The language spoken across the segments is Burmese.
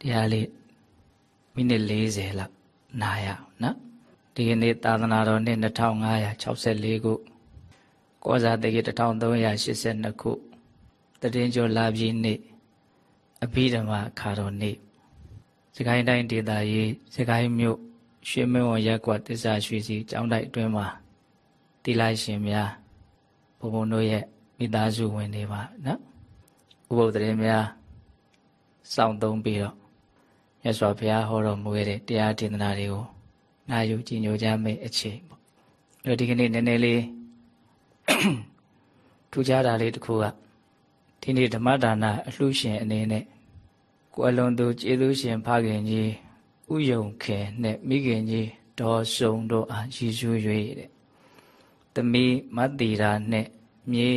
တရားလေးမိနစ်40လောက်နားရအောင်နော်ဒီကနေ့သာသနာတော်နှစ်2564ခုကောဇာတကိ1382ခုတရင်ကျော်လာပြီနေ့အဘိဓမ္မာခါတော်နေ့စကိုင်းတိုင်းဒေသကြီးစကိုင်းမြို့ရွှေမင်းဝရက်ကွာတစ္ဆာရွှေစီကျောင်းတိုက်အတွင်းမှာတိလိုက်ရှင်များဘုံဘုံတို့ရဲ့မိသားစုဝင်တွေပါနော်ဥပုသ်တရင်များစောင့်သုံးပြီးတော့ မြတ်စွာဘုရားဟောတော်မူခဲ့တဲ့တရားဒေသနာတွေကိုနာယူကြည်ညိုကြမယ့်အချိန်ပေါ့အဲ့ဒီကနေ့နည်းနည်းလေးထူးခြားတာလေးတစ်ခုကဒီနေ့ဓမ္မဒါနအလှရှင်အနေနဲ့ကိုအလွန်သူကျေးဇူးရှင်ဖခင်ကြီးဥယုံခင်နဲ့မိခင်ကြီးဒေါ်စုံတို့အားရည်စူး၍တဲ့သမီးမတ်တီရာနဲ့မြေ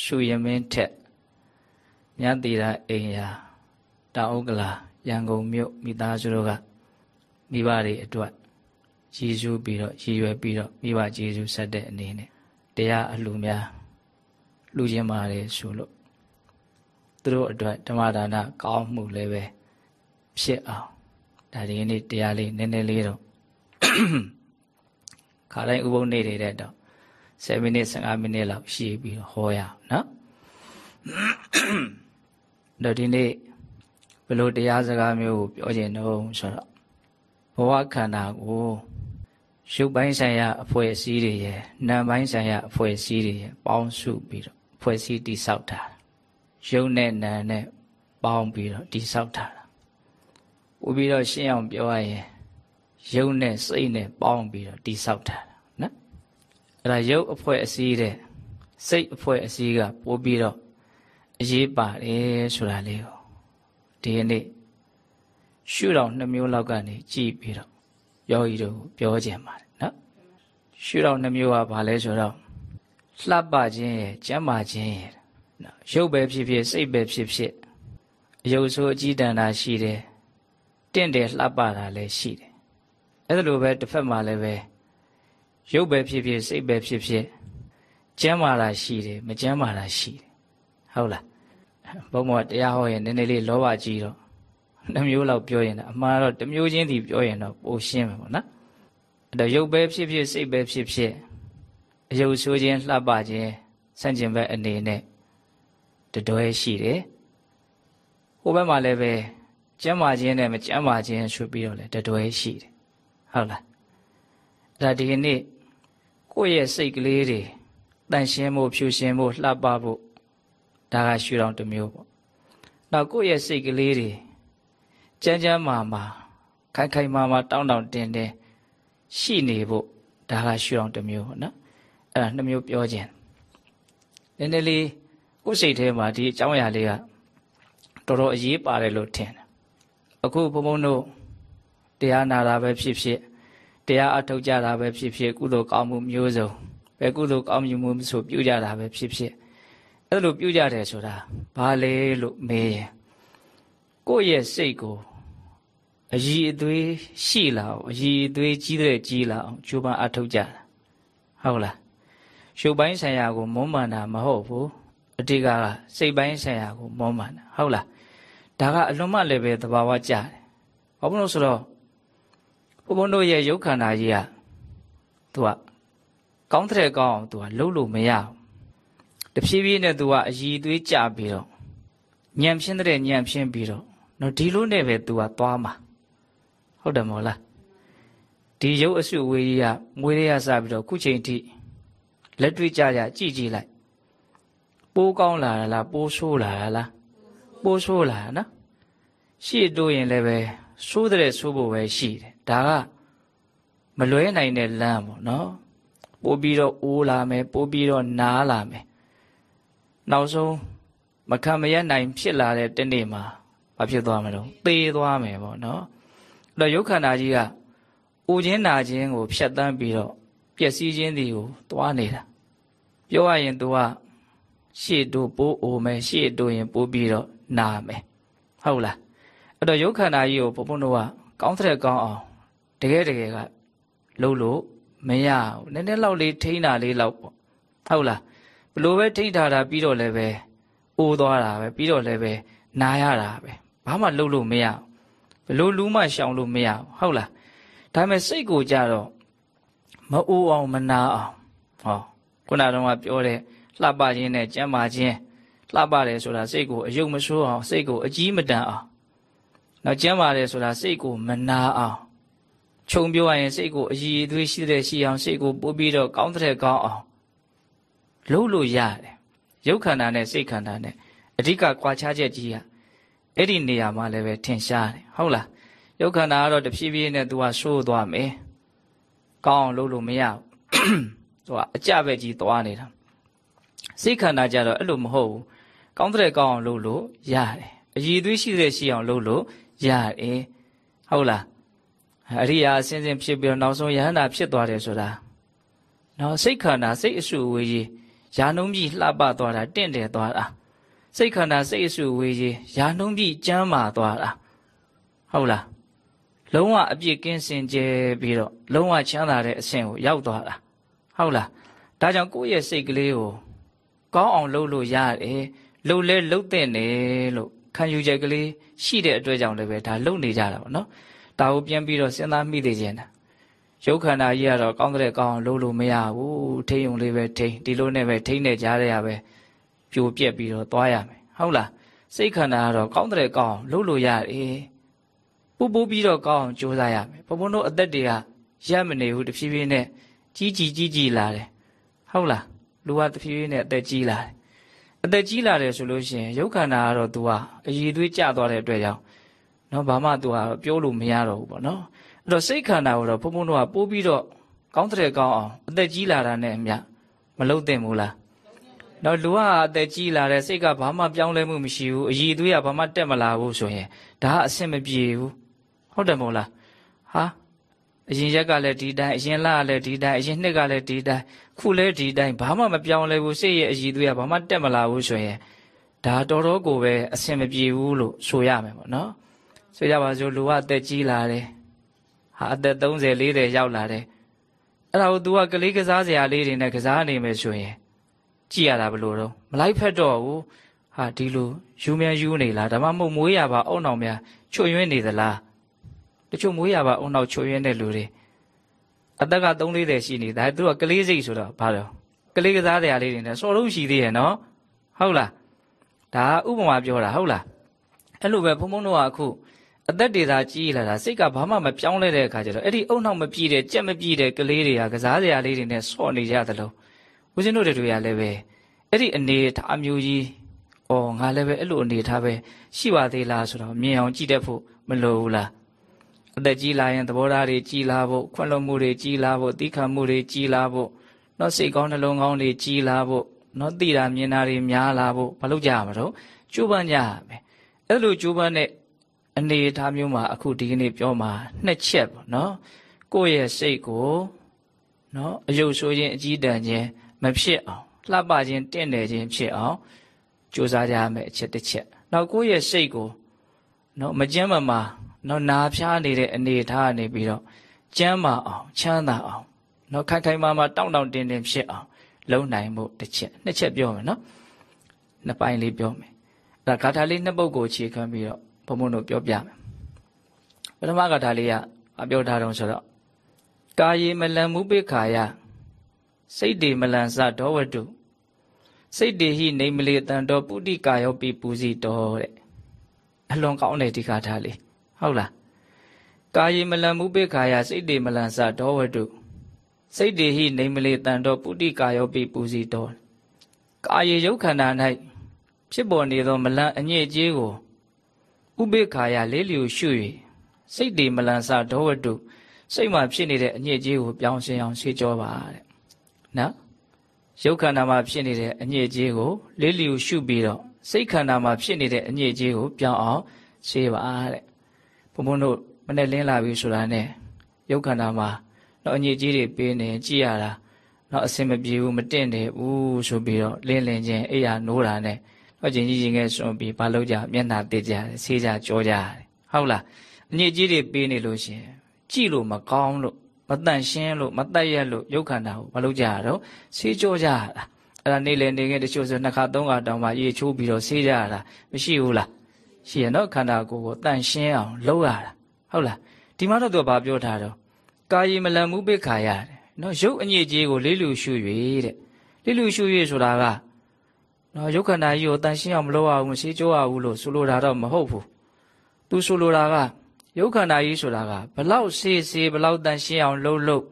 ရှုရမင်းထက်မြတ်တီရာအိမ်ယာတောင်ဥက္ကလာ ရန်ကုန်မြို့မိသားစုတို့ကမိဘတွေအတွက်ရည်စူးပြီးတော့ရည်ရွယ်ပြီးတော့မိဘကျေးဇူးဆက်တဲ့အနေနဲ့တရားအလှများလူချင်းပါတယ်ဆိုလို့သူတို့အတွက်ဓမ္မဒါနကောင်းမှုလည်းပဲဖြစ်အောင်ဒါဒီနေ့တရားလေးနည်းနည်းလေးတော့ခါတိုင်းဥပုံနေနေတဲ့တော့7မိနစ်15မိနစ်လောက်ရှည်ပြီးတော့ဟောရအောင်နော်တော့ဒီနေ့ ဘယ်လိုတရားစကားမျိုးကိုပြောခြင်းတော့ဆိုတော့ဘဝခန္ဓာကိုရုပ်ပိုင်းဆိုင်ရာအဖွဲ့အစည်းတွေရဲ့နာမ်ပိုင်းဆိုင်ရာအဖွဲ့အစည်းတွေရဲ့ပေါင်းစုပြီးတော့အဖွဲ့အစည်းတည်ဆောက်တာရုပ်နဲ့နာမ်နဲ့ပေါင်းပြီးတော့တည်ဆောက်တာပို့ပြီးတော့ရှင်းအောင်ပြောရရင်ရုပ်နဲ့စိတ်နဲ့ပေါင်းပြီးတော့တည်ဆောက်တာနော်အဲ့ဒါရုပ်အဖွဲ့အစည်းတဲ့စိတ်အဖွဲ့အစည်းကပို့ပြီးတော့အရေးပါတယ်ဆိုတာလေးကို ဒီနေ့ရှုတော်နှမျိုးလောက်ကနေကြည်ပြီးတော့ယောဂီတို့ပြောကြပါတယ်နော်ရှုတော်နှမျိုးကဘာလဲဆိုတော့လှပခြင်းရဲ့ကျမ်းမာခြင်းရဲ့နော်ရုပ်ပဲဖြစ်ဖြစ်စိတ်ပဲဖြစ်ဖြစ်အယုတ်ဆိုးအကြည်တန်တာရှိတယ်တင့်တယ်လှပတာလည်းရှိတယ်အဲ့ဒါလိုပဲတစ်ဖက်မှာလည်းပဲရုပ်ပဲဖြစ်ဖြစ်စိတ်ပဲဖြစ်ဖြစ်ကျမ်းမာတာရှိတယ်မကျမ်းမာတာရှိတယ်ဟုတ်လား ဘုံမောတရားဟောရင်နည်းနည်းလေးလောဘကြီးတော့နှမျိုးလောက်ပြောရင်အမှားတော့တစ်မျိုးချင်းစီပြောရင်တော့ပိုရှင်းမယ်ပေါ့နော်အဲ့တော့ရုပ်ပဲဖြစ်ဖြစ်စိတ်ပဲဖြစ်ဖြစ်အယုတ်ဆိုးခြင်းလှပခြင်းဆန့်ကျင်ဘက်အနေနဲ့တတွဲရှိတယ်ဟိုဘက်မှာလည်းပဲကျမ်းမာခြင်းနဲ့မကျမ်းမာခြင်းဆိုပြီးတော့လည်းတတွဲရှိတယ်ဟုတ်လားအဲ့ဒါဒီကနေ့ကိုယ့်ရဲ့စိတ်ကလေးတွေတန့်ရှင်းဖို့ဖြူရှင်းဖို့လှပဖို့ ဒါကရှုထောင့်တစ်မျိုးပေါ့နောက်ကိုယ့်ရဲ့စိတ်ကလေးတွေကြမ်းကြမ်းမာမာခိုင်ခိုင်မာမာတောင်းတောင်းတင်းတင်းရှိနေဖို့ဒါကရှုထောင့်တစ်မျိုးပေါ့နော်အဲ့ဒါနှစ်မျိုးပြောခြင်းနည်းနည်းလေးကိုယ်စိတ်ထဲမှာဒီအကြောင်းအရာလေးကတော်တော်အရေးပါတယ်လို့ထင်တယ်အခုဘုံဘုံတို့တရားနာတာပဲဖြစ်ဖြစ်တရားအထုတ်ကြတာပဲဖြစ်ဖြစ်ကုသိုလ်ကောင်းမှုမျိုးစုံပဲကုသိုလ်ကောင်းမှုမျိုးဆိုပြုကြတာပဲဖြစ်ဖြစ် အဲ့လိုပြုကြတယ်ဆိုတာဘာလဲလို့မေးရင်ကိုယ့်ရဲ့စိတ်ကိုအည်အသွေးရှိလာအောင်အည်အသွေးကြီးတဲ့ကြီးလာအောင်ကြိုးပမ်းအထောက်ကြတာဟုတ်လားရှုပ်ပိုင်းဆိုင်ရာကိုမွမ်းမံတာမဟုတ်ဘူးအတိကကစိတ်ပိုင်းဆိုင်ရာကိုမွမ်းမံတာဟုတ်လားဒါကအလွန်မှလည်းပဲသဘာဝကျတယ်ဘာဖြစ်လို့ဆိုတော့ဘုံဘုံတို့ရဲ့ရုပ်ခန္ဓာကြီးကသူကကောင်းတဲ့ကောင်းအောင်သူကလှုပ်လို့မရဘူးတ ဖြည်းဖြည်းနဲ့သူကအည်သွေးကြပြီးတော့ညံဖြင်းတဲ့ညံဖြင်းပြီးတော့နော်ဒီလိုနဲ့ပဲသူကသွားမှာဟုတ်တယ်မို့လားဒီရုပ်အစုဝေးကြီးကမွေးရရစပြီးတော့ခုချိန်ထိလက်တွေ့ကြကြကြည့်ကြည့်လိုက်ပိုးကောင်းလာလားပိုးဆိုးလာလားပိုးဆိုးလာနော်ရှေ့တိုးရင်လည်းပဲဆိုးတဲ့ဆိုးဖို့ပဲရှိတယ်ဒါကမလွဲနိုင်တဲ့လမ်းပေါ့နော်ပိုးပြီးတော့အိုးလာမယ်ပိုးပြီးတော့နားလာမယ် နောက်ဆုံးမခံမရနိုင်ဖြစ်လာတဲ့တနေ့မှာဘာဖြစ်သွားမလို့သေသွားမယ်ပေါ့နော်အဲ့တော့ရုပ်ခန္ဓာကြီးကအိုခြင်းနာခြင်းကိုဖြတ်တန်းပြီးတော့ပျက်စီးခြင်းတွေကိုသွားနေတာပြောရရင် तू ကရှေ့တို့ပိုးအိုမယ်ရှေ့တို့ရင်ပိုးပြီးတော့နာမယ်ဟုတ်လားအဲ့တော့ရုပ်ခန္ဓာကြီးကိုဘုံဘုံတို့ကကောင်းတဲ့ကောင်းအောင်တကယ်တကယ်ကလှုပ်လို့မရဘူးနည်းနည်းလောက်လေးထိန်းတာလေးလောက်ပေါ့ဟုတ်လား ဘလို့ပဲထိထားတာပြီးတော့လည်းပဲအိုးသွားတာပဲပြီးတော့လည်းပဲနာရတာပဲဘာမှလှုပ်လို့မရလို့လူမှရှောင်လို့မရဘူးဟုတ်လားဒါပေမဲ့စိတ်ကိုကြတော့မအိုးအောင်မနာအောင်ဟောခုနကတော့ပြောတဲ့လှပခြင်းနဲ့ကြမ်းမာခြင်းလှပတယ်ဆိုတာစိတ်ကိုအယုံမဆိုးအောင်စိတ်ကိုအကြီးမတန်အောင်နောက်ကြမ်းမာတယ်ဆိုတာစိတ်ကိုမနာအောင်ခြုံပြောရရင်စိတ်ကိုအည်အသွေးရှိတဲ့ရှိအောင်စိတ်ကိုပို့ပြီးတော့ကောင်းတဲ့ကောင်းအောင် လုပ်လို့ရတယ်ရုပ်ခန္ဓာနဲ့စိတ်ခန္ဓာနဲ့အဓိကကွာခြားချက်ကြီးကအဲ့ဒီနေရာမှာလည်းပဲထင်ရှားတယ်ဟုတ်လားရုပ်ခန္ဓာကတော့တဖြည်းဖြည်းနဲ့သူကဆိုးသွားမယ်ကောင်းအောင်လုပ်လို့မရဘူးသူကအကြပဲကြီးသွားနေတာစိတ်ခန္ဓာကြတော့အဲ့လိုမဟုတ်ဘူးကောင်းတဲ့ကောင်းအောင်လုပ်လို့ရတယ်အည်သွေးရှိတဲ့ရှိအောင်လုပ်လို့ရတယ်ဟုတ်လားအရိယာအစဉ်စဉ်ဖြစ်ပြီးတော့နောက်ဆုံးယဟန္တာဖြစ်သွားတယ်ဆိုတာနော်စိတ်ခန္ဓာစိတ်အစုအဝေးကြီး ယာနှုံးပြီးလှပသွားတာတင့်တယ်သွားတာစိတ်ခန္ဓာစိတ်အစုအဝေးကြီးယာနှုံးပြီးကျမ်းမာသွားတာဟုတ်လားလုံးဝအပြစ်ကင်းစင်ကြယ်ပြီးတော့လုံးဝချမ်းသာတဲ့အဆင့်ကိုရောက်သွားတာဟုတ်လားဒါကြောင့်ကိုယ့်ရဲ့စိတ်ကလေးကိုကောင်းအောင်လုပ်လို့ရတယ်လှုပ်လဲလှုပ်တဲ့နေလို့ခံယူချက်ကလေးရှိတဲ့အတွက်ကြောင့်လည်းပဲဒါလှုပ်နေကြတာပေါ့နော်ဒါကိုပြန်ပြီးတော့စဉ်းစားမိသေးခြင်းတာ ရုပ်ခန္ဓာကြီးကတော့ကောင်းတဲ့ကောင်းအောင်လုပ်လို့မရဘူးထိယုံလေးပဲထိဒီလိုနဲ့ပဲထိနေကြရရပဲပြိုပြက်ပြီးတော့သွားရမယ်ဟုတ်လားစိတ်ခန္ဓာကတော့ကောင်းတဲ့ကောင်းလုပ်လို့ရတယ်ပူပူပြီးတော့ကောင်းအောင်ကြိုးစားရမယ်ဘုံဘုံတို့အသက်တွေကရက်မနေဘူးတဖြည်းဖြည်းနဲ့ကြီးကြီးကြီးကြီးလာတယ်ဟုတ်လားလူကတဖြည်းဖြည်းနဲ့အသက်ကြီးလာတယ်အသက်ကြီးလာတယ်ဆိုလို့ရှိရင်ရုပ်ခန္ဓာကတော့ तू ဟာအည်သွေးကျသွားတဲ့အတွက်ကြောင့်နော်ဘာမှ तू ဟာပြောလို့မရတော့ဘူးပေါ့နော် အဲ့တော့စိတ်ခန္ဓာကိုတော့ဘုံဘုံတို့ကပိုးပြီးတော့ကောင်းတဲ့ကောင်းအောင်အသက်ကြီးလာတာနဲ့အမျှမလုံးသင့်ဘူးလားတော့လူကအသက်ကြီးလာတဲ့စိတ်ကဘာမှပြောင်းလဲမှုမရှိဘူးအည်သွေးကဘာမှတက်မလာဘူးဆိုရင်ဒါကအဆင်မပြေဘူးဟုတ်တယ်မဟုတ်လားဟာအရင်ရက်ကလည်းဒီတိုင်းအရင်လကလည်းဒီတိုင်းအရင်နှစ်ကလည်းဒီတိုင်းခုလည်းဒီတိုင်းဘာမှမပြောင်းလဲဘူးစိတ်ရဲ့အည်သွေးကဘာမှတက်မလာဘူးဆိုရင်ဒါတော်တော်ကိုပဲအဆင်မပြေဘူးလို့ဆိုရမယ်ပေါ့နော်ဆိုကြပါစို့လူကအသက်ကြီးလာတယ် ဟာအသက်30 40ရောက်လာတယ်အဲ့ဒါကို तू ကကလေးကစားစရာလေးတွေနဲ့ကစားနေမယ်ဆိုရင်ကြည့်ရတာဘလို့တော့မလိုက်ဖက်တော့ဘူးဟာဒီလိုယူမြန်ယူနေလားဒါမှမဟုတ်မွေးရပါအုံအောင်များချွတ်ယွင်းနေသလားတချို့မွေးရပါအုံနောက်ချွတ်ယွင်းတဲ့လူတွေအသက်က3 40ရှိနေဒါသူကကလေးစိတ်ဆိုတော့ဘာလို့ကလေးကစားစရာလေးတွေနဲ့စော်လို့ရှိသေးရဲ့နော်ဟုတ်လားဒါဥပမာပြောတာဟုတ်လားအဲ့လိုပဲဘုံဘုံတို့ကအခု အသက်တွေသာကြီးလာတာစိတ်ကဘာမှမပြောင်းလဲတဲ့အခါကျတော့အဲ့ဒီအုံနောက်မပြည့်တဲ့ကြက်မပြည့်တဲ့ကလေးတွေကကစားစရာလေးတွေနဲ့ဆော့နေကြသလိုဦးဇင်းတို့တွေကလည်းပဲအဲ့ဒီအနေထားမျိုးကြီးဩငါလည်းပဲအဲ့လိုအနေထားပဲရှိပါသေးလားဆိုတော့မြင်အောင်ကြည့်တတ်ဖို့မလိုဘူးလားအသက်ကြီးလာရင်သဘောထားတွေကြီးလာဖို့ခွင့်လွှတ်မှုတွေကြီးလာဖို့သီးခံမှုတွေကြီးလာဖို့နော်စိတ်ကောင်းနှလုံးကောင်းတွေကြီးလာဖို့နော်သိတာမြင်တာတွေများလာဖို့မလုပ်ကြရမှာတော့ကြိုးပမ်းကြရမယ်အဲ့လိုကြိုးပမ်းတဲ့ အနေအထားမျိုးမှာအခုဒီကနေ့ပြောမှာနှစ်ချက်ပေါ့နော်ကိုယ့်ရဲ့စိတ်ကိုနော်အယုတ်ဆိုးခြင်းအကြီးတန်းခြင်းမဖြစ်အောင်လှပခြင်းတင့်တယ်ခြင်းဖြစ်အောင်ကြိုးစားကြရမယ်အချက်တစ်ချက်နောက်ကိုယ့်ရဲ့စိတ်ကိုနော်မကြမ်းမမာနော်နာဖျားနေတဲ့အနေအထားကနေပြီးတော့ကျမ်းမာအောင်ချမ်းသာအောင်နော်ခိုင်ခိုင်မာမာတောင့်တောင့်တင်းတင်းဖြစ်အောင်လုံနိုင်မှုတစ်ချက်နှစ်ချက်ပြောမယ်နော်နှစ်ပိုင်းလေးပြောမယ်အဲ့ဒါဂါထာလေးနှစ်ပုဒ်ကိုအခြေခံပြီးတော့ ဘုံဘုံတို့ပြောပြမယ်ပထမဂါထာလေးကအပြောထားတော့ဆိုတော့ကာယေမလံမုပိခာယစိတ်တေမလံစဒောဝတုစိတ်တေဟိနေမလေတန်တော်ပုတိကာယောပိပူစီတော်တဲ့အလွန်ကောင်းတဲ့ဒီဂါထာလေးဟုတ်လားကာယေမလံမုပိခာယစိတ်တေမလံစဒောဝတုစိတ်တေဟိနေမလေတန်တော်ပုတိကာယောပိပူစီတော်ကာယေယုတ်ခန္ဓာ၌ဖြစ်ပေါ်နေသောမလံအညစ်အကြေးကို ဥပိခာယလေးလျူရှု၍စိတ်တေမလန်စဒောဝတုစိတ်မှာဖြစ်နေတဲ့အညစ်အကြေးကိုပြောင်းရှင်းအောင်ရှင်းကြောပါတဲ့နော်ရုပ်ခန္ဓာမှာဖြစ်နေတဲ့အညစ်အကြေးကိုလေးလျူရှုပြီးတော့စိတ်ခန္ဓာမှာဖြစ်နေတဲ့အညစ်အကြေးကိုပြောင်းအောင်ရှင်းပါတဲ့ဘုံဘုံတို့မနဲ့လင်းလာပြီဆိုတာနဲ့ရုပ်ခန္ဓာမှာတော့အညစ်အကြေးတွေပေးနေကြည့်ရတာတော့အစင်မပြေဘူးမတင့်တယ်ဘူးဆိုပြီးတော့လင်းလင်းချင်းအိယာနိုးတာနဲ့ တော့ချင်းကြီးချင်းငယ်စွန့်ပြီးဘာလုပ်ကြမျက်နှာတစ်ကြဆေးကြကြောကြတယ်ဟုတ်လားအညစ်အကြေးတွေပေးနေလို့ရှင်ကြည့်လို့မကောင်းလို့မတန့်ရှင်းလို့မတက်ရက်လို့ရုပ်ခန္ဓာကိုမလုပ်ကြရတော့ဆေးကြောကြရတာအဲ့ဒါနေလေနေငယ်တချို့ဆိုနှစ်ခါသုံးခါတောင်မှရေချိုးပြီးတော့ဆေးကြရတာမရှိဘူးလားရှိရနော်ခန္ဓာကိုယ်ကိုတန့်ရှင်းအောင်လုပ်ရတာဟုတ်လားဒီမှာတော့သူကဘာပြောထားတော့ကာယီမလံမှုပိခါရတယ်နော်ရုပ်အညစ်အကြေးကိုလေးလူရှု၍တဲ့လေးလူရှု၍ဆိုတာက နော်ရုပ်ခန္ဓာကြီးကိုတန်ရှင်းအောင်မလုပ်ရဘူးမရှိကြိုးရဘူးလို့ဆိုလိုတာတော့မဟုတ်ဘူးသူဆိုလိုတာကရုပ်ခန္ဓာကြီးဆိုတာကဘလောက်စေးစေးဘလောက်တန်ရှင်းအောင်လှုပ်လှုပ်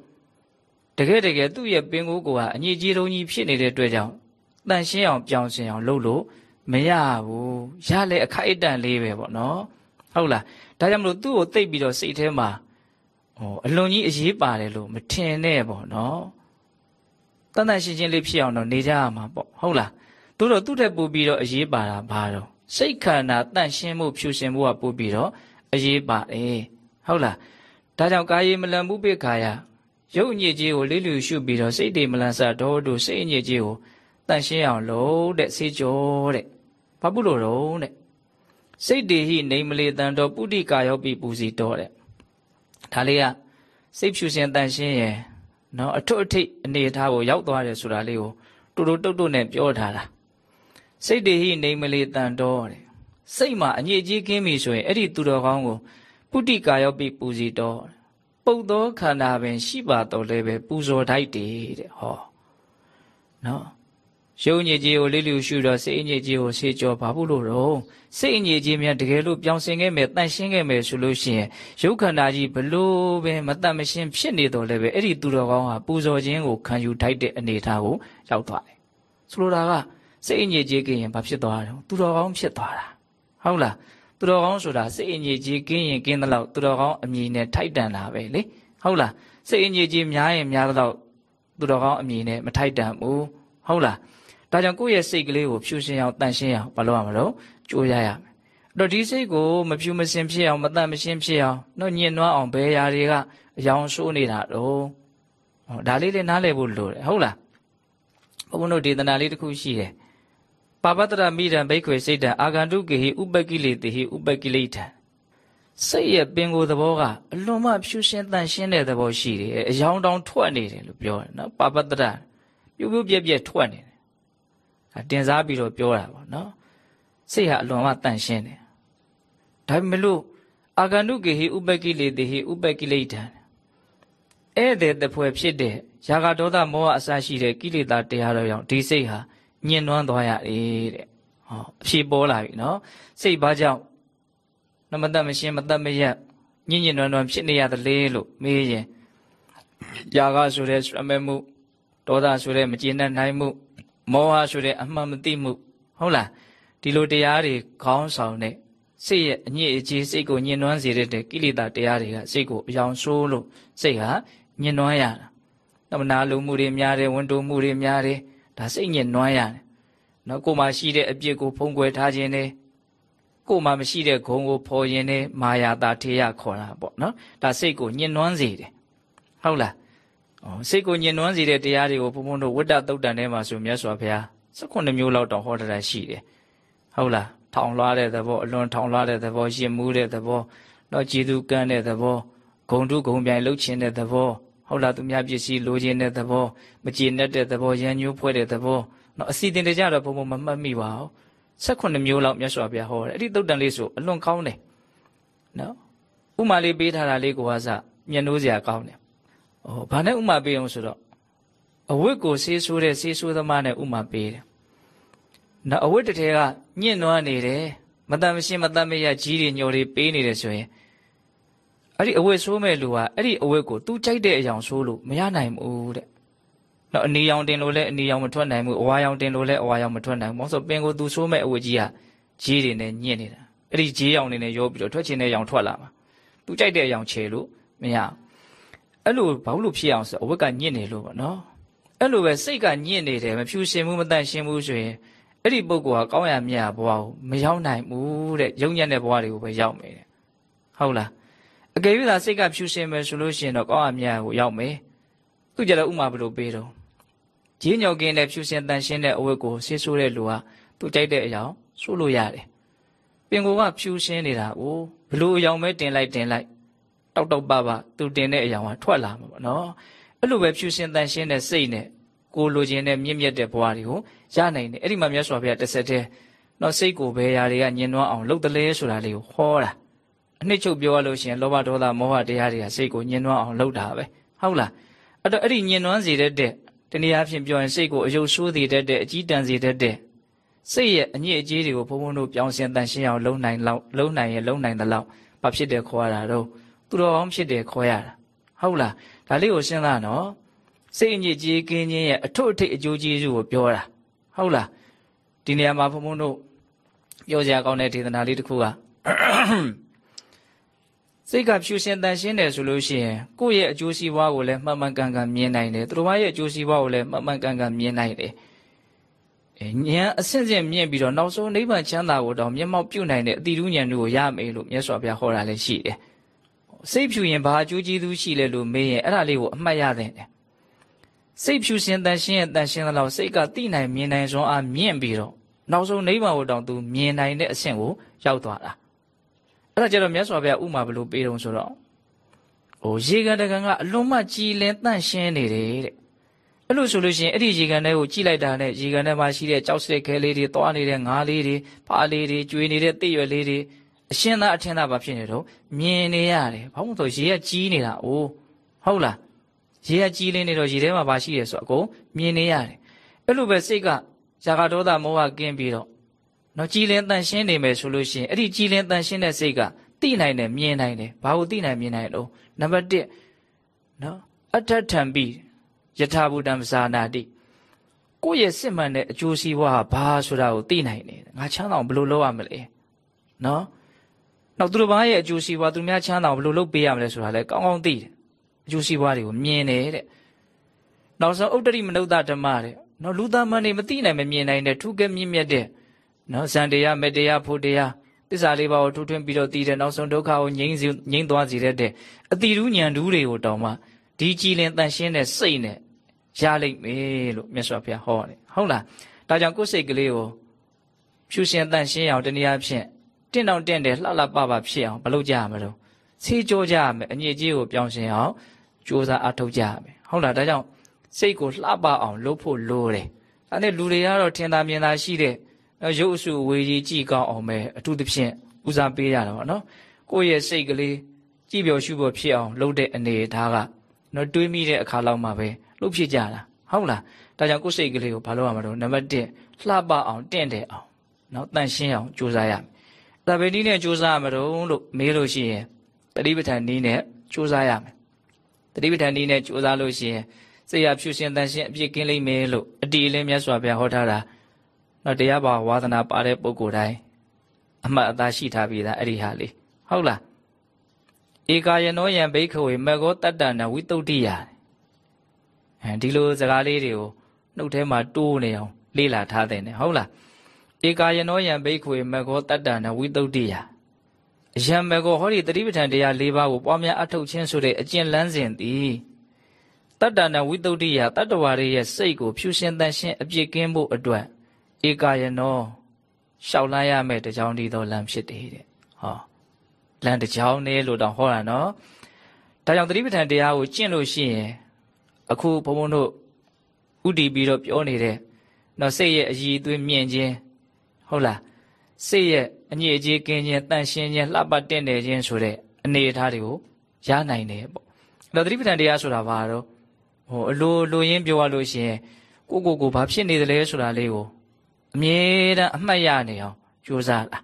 တကယ်တကယ်သူ့ရဲ့ပင်ကိုယ်ကအညစ်အကြေးတုံးကြီးဖြစ်နေတဲ့အတွက်ကြောင့်တန်ရှင်းအောင်ပြောင်းရှင်းအောင်လှုပ်လို့မရဘူးရလဲအခိုက်အတန့်လေးပဲပေါ့နော်ဟုတ်လားဒါကြောင့်မလို့သူ့ကိုသိပ်ပြီးတော့စိတ်ထဲမှာဟောအလွန်ကြီးအရေးပါတယ်လို့မထင်နဲ့ပေါ့နော်တန်တန်ရှင်းရှင်းလေးဖြစ်အောင်တော့နေကြရမှာပေါ့ဟုတ်လား သူတို့သူ့တက်ပို့ပြီးတော့အရေးပါတာဘာတော့စိတ်ခန္ဓာတန့်ရှင်းမှုဖြူရှင်မှုကပို့ပြီးတော့အရေးပါတယ်ဟုတ်လားဒါကြောင့်ကာယေမလံမှုပိခါယရုပ်ညစ်ကြီးကိုလေးလူရှုပြီးတော့စိတ်တွေမလန်ဆတော်တို့စိတ်ညစ်ကြီးကိုတန့်ရှင်းအောင်လုပ်တဲ့စေကြောတဲ့ဘာပုလို့တော့တဲ့စိတ်တေဟိနေမလီတန်တော်ပုတိကာယောပိပူစီတော်တဲ့ဒါလေးကစိတ်ဖြူစင်တန်ရှင်းရဲ့နော်အထွတ်အထိပ်အနေအထားကိုရောက်သွားတယ်ဆိုတာလေးကိုတူတူတုတ်တုတ်နဲ့ပြောထားတာ စိတ်တေဟိနေမလီတန်တော်တဲ့စိတ်မှာအညစ်အကြေးကင်းပြီဆိုရင်အဲ့ဒီသူတော်ကောင်းကိုပုတိကာယောပိပူစီတော်ပုတ်သောခန္ဓာပင်ရှိပါတော်လဲပဲပူဇော်ထိုက်တယ်တဲ့ဟောနော်ရုပ်ညစ်ကြေးကိုလေးလူရှုတော့စိတ်ညစ်ကြေးကိုဆေးကြောဘာဖို့လို့တော့စိတ်ညစ်ကြေးများတကယ်လို့ပြောင်းဆင်ခဲ့မယ်တန့်ရှင်းခဲ့မယ်ဆိုလို့ရှိရင်ရုပ်ခန္ဓာကြီးဘလို့ပဲမတတ်မရှင်းဖြစ်နေတော့လည်းပဲအဲ့ဒီသူတော်ကောင်းဟာပူဇော်ခြင်းကိုခံယူထိုက်တဲ့အနေအထားကိုရောက်သွားတယ်ဆိုလိုတာက စိတ်ညစ်ကြေးကင်းရင်ဘာဖြစ်သွားတယ်သူတော်ကောင်းဖြစ်သွားတာဟုတ်လားသူတော်ကောင်းဆိုတာစိတ်ညစ်ကြေးကင်းရင်ကင်းသလောက်သူတော်ကောင်းအမည်နဲ့ထိုက်တန်တာပဲလေဟုတ်လားစိတ်ညစ်ကြေးများရင်များသလောက်သူတော်ကောင်းအမည်နဲ့မထိုက်တန်ဘူးဟုတ်လားဒါကြောင့်ကိုယ့်ရဲ့စိတ်ကလေးကိုဖြူရှင်အောင်တန့်ရှင်းအောင်မလုပ်ရမလို့ကြိုးရရမယ်အဲ့တော့ဒီစိတ်ကိုမဖြူမစင်ဖြစ်အောင်မတန့်မရှင်းဖြစ်အောင်တော့ညင်နွားအောင်ဘယ်ຢာတွေကအယောင်ဆိုးနေတာတော့ဟောဒါလေးလည်းနားလည်ဖို့လိုတယ်ဟုတ်လားဘုန်းဘုန်းတို့ဒေသနာလေးတစ်ခုရှိတယ် ပါပတ္တရမိဒံဘိက္ခွေစိတ်တံအာဂန္တုကေဟိဥပကိလေတိဟိဥပကိလေထံစိတ်ရဲ့ပင်ကိုယ်သဘောကအလွန်မှဖြူရှင်းတန့်ရှင်းတဲ့သဘောရှိတယ်အယောင်တောင်ထွက်နေတယ်လို့ပြောတယ်နော်ပါပတ္တရပြုတ်ပြုတ်ပြက်ပြက်ထွက်နေတယ်တင်စားပြီးတော့ပြောတာပေါ့နော်စိတ်ဟာအလွန်မှတန့်ရှင်းတယ်ဒါပေမဲ့လို့အာဂန္တုကေဟိဥပကိလေတေဟိဥပကိလေတံဧည့်သည်တပွဲဖြစ်တဲ့ယာဂဒေါသမောဟအစရှိတဲ့ကိလေသာတရားတော်ကြောင့်ဒီစိတ်ဟာ ညှဉ်းနှွမ်းသွားရတယ်တဲ့ဟောအဖြေပေါ်လာပြီနော်စိတ်ဘာကြောင့်နမတတ်မရှင်းမတတ်မရက်ညှဉ်းညှဉ်းနှွမ်းနှွမ်းဖြစ်နေရသလဲလို့မေးရင်ယာဂဆိုတဲ့ဆွမ်းမဲ့မှုဒေါသဆိုတဲ့မကျေနပ်နိုင်မှု မောဟဆိုတဲ့အမှန်မသိမှု ဟုတ်လားဒီလိုတရားတွေခေါင်းဆောင်တဲ့စိတ်ရဲ့အညစ်အကြေးစိတ်ကိုညှဉ်းနှွမ်းစေတဲ့ကိလေသာတရားတွေကစိတ်ကိုအယောင်ဆိုးလို့စိတ်ဟာညှဉ်းနှွမ်းရတာတမနာလိုမှုတွေများတယ်ဝန်တိုမှုတွေများတယ် ဒါစိတ်ညှဉ်းနှွမ်းရတယ်နော်ကိုမှရှိတဲ့အပြစ်ကိုဖုံးကွယ်ထားခြင်းနဲ့ကိုမှမရှိတဲ့ဂုံကိုဖော်ရင်နဲ့မာယာတာထေရခေါ်တာပေါ့နော်ဒါစိတ်ကိုညှဉ်းနှွမ်းစေတယ်ဟုတ်လားစိတ်ကိုညှဉ်းနှွမ်းစေတဲ့တရားတွေကိုဘုံဘုံတို့ဝိတ္တသုတ်တန်ထဲမှာဆိုမြတ်စွာဘုရား18မျိုးလောက်တောင်ဟောတာရှိတယ်ဟုတ်လားထောင်လွှားတဲ့သဘောအလွန်ထောင်လွှားတဲ့သဘောရှင်မှုတဲ့သဘောတော့ကြည်သူကန်းတဲ့သဘောဂုံတုဂုံပြိုင်လှုပ်ခြင်းတဲ့သဘော ဟုတ်လားသူများပစ္စည်းလိုချင်တဲ့သဘောမကျေနပ်တဲ့သဘောရန်ညိုးဖွဲ့တဲ့သဘောနော်အစီတင်တကြတော့ဘုံဘုံမမှတ်မိပါဘူး18မျိုးလောက်မြတ်စွာဘုရားဟောတယ်အဲ့ဒီသုတ်တန်လေးဆိုအလွန်ကောင်းတယ်နော်ဥမာလေးပေးထားတာလေးကိုကစမျက်နှိုးစရာကောင်းတယ်ဟောဘာနဲ့ဥမာပေးအောင်ဆိုတော့အဝတ်ကိုဆေးဆိုးတဲ့ဆေးဆိုးသမားနဲ့ဥမာပေးတယ်။နောက်အဝတ်တစ်ထည်ကညှင့်နွားနေတယ်မတန်မရှင်းမတန်မရကြီးတွေညော်တွေပေးနေတယ်ဆိုရင် အဲ့ဒီအဝတ်ဆိုးမဲ့လူကအဲ့ဒီအဝတ်ကိုသူကြိုက်တဲ့အယောင်ဆိုးလို့မရနိုင်ဘူးတဲ့။နောက်အနေရောင်တင်လို့လည်းအနေရောင်မထွက်နိုင်ဘူးအဝါရောင်တင်လို့လည်းအဝါရောင်မထွက်နိုင်ဘူး။ဘာလို့ဆိုပင်ကိုသူဆိုးမဲ့အဝတ်ကြီးကကြီးတွေနဲ့ညှင့်နေတာ။အဲ့ဒီကြီးရောင်တွေနဲ့ရောပြီးတော့ထွက်ချင်တဲ့ရောင်ထွက်လာမှာ။သူကြိုက်တဲ့အယောင်ချေလို့မရဘူး။အဲ့လိုဘာလို့ဖြစ်အောင်ဆိုအဝတ်ကညင့်နေလို့ပေါ့နော်အဲ့လိုပဲစိတ်ကညင့်နေတယ်မဖြူရှင်မှုမတန့်ရှင်းဘူးဆိုရင်အဲ့ဒီပုဂ္ဂိုလ်ကကောင်းရမြတ်ဘဝကိုမရောက်နိုင်ဘူးတဲ့ယုံညံ့တဲ့ဘဝတွေကိုပဲရောက်မယ်တဲ့ဟုတ်လား အကယ်၍သာစိတ်ကဖြူရှင်မယ်ဆိုလို့ရှိရင်တော့ကောင်းရမြတ်ကိုရောက်မယ်သူကြတော့ဥမာဘယ်လိုပေးတော့ဂျင်းညောက်ကင်းတဲ့ဖြူရှင်တန်ရှင်းတဲ့အဝတ်ကိုဆေးဆိုးတဲ့လူကသူကြိုက်တဲ့အရာဆိုးလို့ရတယ်ပင်ကိုကဖြူရှင်းနေတာကိုဘလို့အယောင်ပဲတင်လိုက်တင်လိုက်တောက်တောက်ပပသူတင်တဲ့အယောင်ကထွက်လာမှာပေါ့နော်အဲ့လိုပဲဖြူရှင်တန်ရှင်းတဲ့စိတ်နဲ့ကိုလိုချင်တဲ့မြင့်မြတ်တဲ့ဘဝတွေကိုရနိုင်တယ်အဲ့ဒီမှာမြတ်စွာဘုရားတစ်ဆက်တည်းတော့စိတ်ကိုဘယ်ຢာတွေကညင်နွားအောင်လှုပ်တလဲဆိုတာလေးကိုဟောတာ အနှစ်ချုပ်ပြောရလို့ရှိရင်လောဘဒေါသမောဟတရားတွေကစိတ်ကိုညှဉ်းနှွမ်းအောင်လုပ်တာပဲဟုတ်လားအဲ့တော့အဲ့ဒီညှဉ်းနှွမ်းစေတတ်တဲ့တနည်းအားဖြင့်ပြောရင်စိတ်ကိုအယုတ်ဆိုးစေတတ်တဲ့အကြီးတန်းစေတတ်တဲ့စိတ်ရဲ့အညစ်အကြေးတွေကိုဘုံဘုံတို့ပြောင်းစင်တန်ရှင်းအောင်လုံနိုင်လောက်လုံနိုင်ရင်လုံနိုင်သလောက်ဘာဖြစ်တယ်ခေါ်ရတာတော့သူတော်ကောင်းဖြစ်တယ်ခေါ်ရတာဟုတ်လားဒါလေးကိုစဉ်းစားနော်စိတ်အညစ်အကြေးကင်းခြင်းရဲ့အထွတ်အထိပ်အကျိုးကျေးဇူးကိုပြောတာဟုတ်လားဒီနေရာမှာဘုံဘုံတို့ပြောကြရကောင်းတဲ့ဒေသနာလေးတစ်ခုက စိတ်ကဖြူစင်တန်ရှင်းတယ်ဆိုလို့ရှိရင်ကိုယ့်ရဲ့အကျိုးစီးပွားကိုလည်းမှန်မှန်ကန်ကန်မြင်နိုင်တယ်သူတို့ဘာရဲ့အကျိုးစီးပွားကိုလည်းမှန်မှန်ကန်ကန်မြင်နိုင်တယ်ဉာဏ်အဆင့်ဆင့်မြင့်ပြီးတော့နောက်ဆုံးနိဗ္ဗာန်ချမ်းသာကိုတော့မျက်မှောက်ပြုနိုင်တဲ့အတိတုဉာဏ်တို့ကိုရမယ်လို့မြတ်စွာဘုရားဟောတာလည်းရှိတယ်စိတ်ဖြူရင်ဘာအကျိုးကျေးဇူးရှိလဲလို့မေးရင်အဲ့ဒါလေးကိုအမှတ်ရတဲ့စိတ်ဖြူစင်တန်ရှင်းရဲ့တန်ရှင်းသလောက်စိတ်ကတိနိုင်မြင်နိုင်စွမ်းအားမြင့်ပြီးတော့နောက်ဆုံးနိဗ္ဗာန်ကိုတောင်သူမြင်နိုင်တဲ့အဆင့်ကိုရောက်သွားတာ အဲ့ဒါကြတော့မြတ်စွာဘုရားဥမာဘယ်လိုပေးတုံးဆိုတော့ဟိုရေကန်တကန်ကအလွန်မှကြည်လင်တန့်ရှင်းနေတယ်တဲ့အဲ့လိုဆိုလို့ရှိရင်အဲ့ဒီရေကန်ထဲကိုကြည့်လိုက်တာနဲ့ရေကန်ထဲမှာရှိတဲ့ကြောက်စတဲ့ခဲလေးတွေသွားနေတဲ့ငါးလေးတွေဖားလေးတွေကျွေနေတဲ့တိရွယ်လေးတွေအရှင်းသားအထင်းသားဘာဖြစ်နေတော့မြင်နေရတယ်ဘာလို့ဆိုရေကကြီးနေတာအိုးဟုတ်လားရေကကြီးလင်းနေတော့ရေထဲမှာဘာရှိရဲဆိုအကုန်မြင်နေရတယ်အဲ့လိုပဲစိတ်ကဇာကဒေါသမောဟကင်းပြီးတော့ နော်ကြည်လင်တန်ရှင်းနေမယ်ဆိုလို့ရှိရင်အဲ့ဒီကြည်လင်တန်ရှင်းတဲ့စိတ်ကသိနိုင်တယ်မြင်နိုင်တယ်ဘာလို့သိနိုင်မြင်နိုင်တော့နံပါတ်1နော်အထထံပြီးယထာဘူတံပဇာနာတိကိုယ့်ရဲ့စစ်မှန်တဲ့အကျိုးစီးပွားဟာဘာဆိုတာကိုသိနိုင်တယ်ငါချမ်းသာအောင်ဘယ်လိုလုပ်ရမလဲနော်နောက်သူတို့ဘာရဲ့အကျိုးစီးပွားသူများချမ်းသာအောင်ဘယ်လိုလုပ်ပေးရမလဲဆိုတာလည်းကောင်းကောင်းသိတယ်အကျိုးစီးပွားတွေကိုမြင်တယ်တဲ့နောက်ဆုံးဥတ္တရိမနုဿဓမ္မတဲ့နော်လူသားမန်နေမသိနိုင်မမြင်နိုင်တဲ့ထုကဲမြင့်မြတ်တဲ့ နော်ဇန်တရားမေတရားဖို့တရားသစ္စာလေးပါးကိုထူးထွင်းပြီးတော့သိတဲ့နောက်ဆုံးဒုက္ခကိုငြိမ်းငြိမ်းသွားစေတဲ့အတိရူးညံတူးတွေကိုတောင်မှဒီကြည်လင်တန်ရှင်းတဲ့စိတ်နဲ့ရလိမ့်မယ်လို့မြတ်စွာဘုရားဟောတယ်ဟုတ်လားဒါကြောင့်ကိုယ်စိတ်ကလေးကိုဖြူရှင်တန်ရှင်းအောင်တနည်းအားဖြင့်တင့်တောင်တင့်တယ်လှလှပပဖြစ်အောင်မလုပ်ကြရမလို့ဆေးကြောကြရမယ်အညစ်အကြေးကိုပြောင်းရှင်းအောင်ကြိုးစားအထောက်ကြရမယ်ဟုတ်လားဒါကြောင့်စိတ်ကိုလှပအောင်လုပ်ဖို့လိုတယ်။အဲနဲ့လူတွေကတော့ထင်သာမြင်သာရှိတဲ့ ရုပ်အစုဝေကြီးကြည့်ကောင်းအောင်ပဲအထူးသဖြင့်ဦးစားပေးရတာပေါ့နော်။ကိုယ့်ရဲ့စိတ်ကလေးကြည်ပျော်ရှုဖို့ဖြစ်အောင်လုပ်တဲ့အနေထားကနော်တွေးမိတဲ့အခါလောက်မှပဲလုပ်ဖြစ်ကြတာဟုတ်လား။ဒါကြောင့်ကိုယ်စိတ်ကလေးကိုဘာလုပ်ရမှာတော့နံပါတ်1လှပအောင်တင့်တယ်အောင်နော်တန့်ရှင်းအောင်ကြိုးစားရမယ်။ဒါပဲနည်းနဲ့ကြိုးစားရမှာတော့လို့မေးလို့ရှိရင်တတိပဋ္ဌာန်နည်းနဲ့ကြိုးစားရမယ်။တတိပဋ္ဌာန်နည်းနဲ့ကြိုးစားလို့ရှိရင်စိတ်ရဖြူရှင်တန်ရှင်းအပြည့်ကင်းလိမ့်မယ်လို့အတီအလင်းမြတ်စွာဘုရားဟောထားတာ တော့တရားပါဝါသနာပါတဲ့ပုဂ္ဂိုလ်တိုင်းအမှတ်အသားရှိထားပြီးသားအဲ့ဒီဟာလေးဟုတ်လားဧကာယနောယံဘိခဝေမေဃောတတ္တနာဝိတုဒ္ဓိယအဲဒီလိုစကားလေးတွေကိုနှုတ်ထဲမှာတိုးနေအောင်လေ့လာထားတဲ့နဲ့ဟုတ်လားဧကာယနောယံဘိခဝေမေဃောတတ္တနာဝိတုဒ္ဓိယအယံမေဃောဟောဒီတတိပဋ္ဌာန်တရား၄ပါးကိုပွားများအထောက်ချင်းဆိုတဲ့အကျင့်လန်းစဉ်သည်တတ္တနာဝိတုဒ္ဓိယတတ္တဝါတွေရဲ့စိတ်ကိုဖြူရှင်တန်ရှင်းအပြစ်ကင်းဖို့အတွက် ဧကာယနောရှောက်လန်းရမယ်တကြောင်ဒီသောလမ်းဖြစ်တယ်တဲ့ဟောလမ်းတကြောင်နဲ့လို့တော့ဟောတာနော်ဒါကြောင့်သတိပဋ္ဌာန်တရားကိုကျင့်လို့ရှိရင်အခုဘုံဘုံတို့ဥတည်ပြီးတော့ပြောနေတဲ့နော်စိတ်ရဲ့အည်အသွေးမြင့်ခြင်းဟုတ်လားစိတ်ရဲ့အညစ်အကြေးကင်းခြင်းတန်ရှင်းခြင်းလှပတင့်တယ်ခြင်းဆိုတဲ့အနေအထားတွေကိုရနိုင်တယ်ပေါ့အဲ့တော့သတိပဋ္ဌာန်တရားဆိုတာဘာတော့ဟိုအလိုလိုရင်းပြောရလို့ရှိရင်ကိုကိုကိုဘာဖြစ်နေသလဲဆိုတာလေးကို အမြဲတမ်းအမှတ်ရနေအောင်ကြိုးစားတာ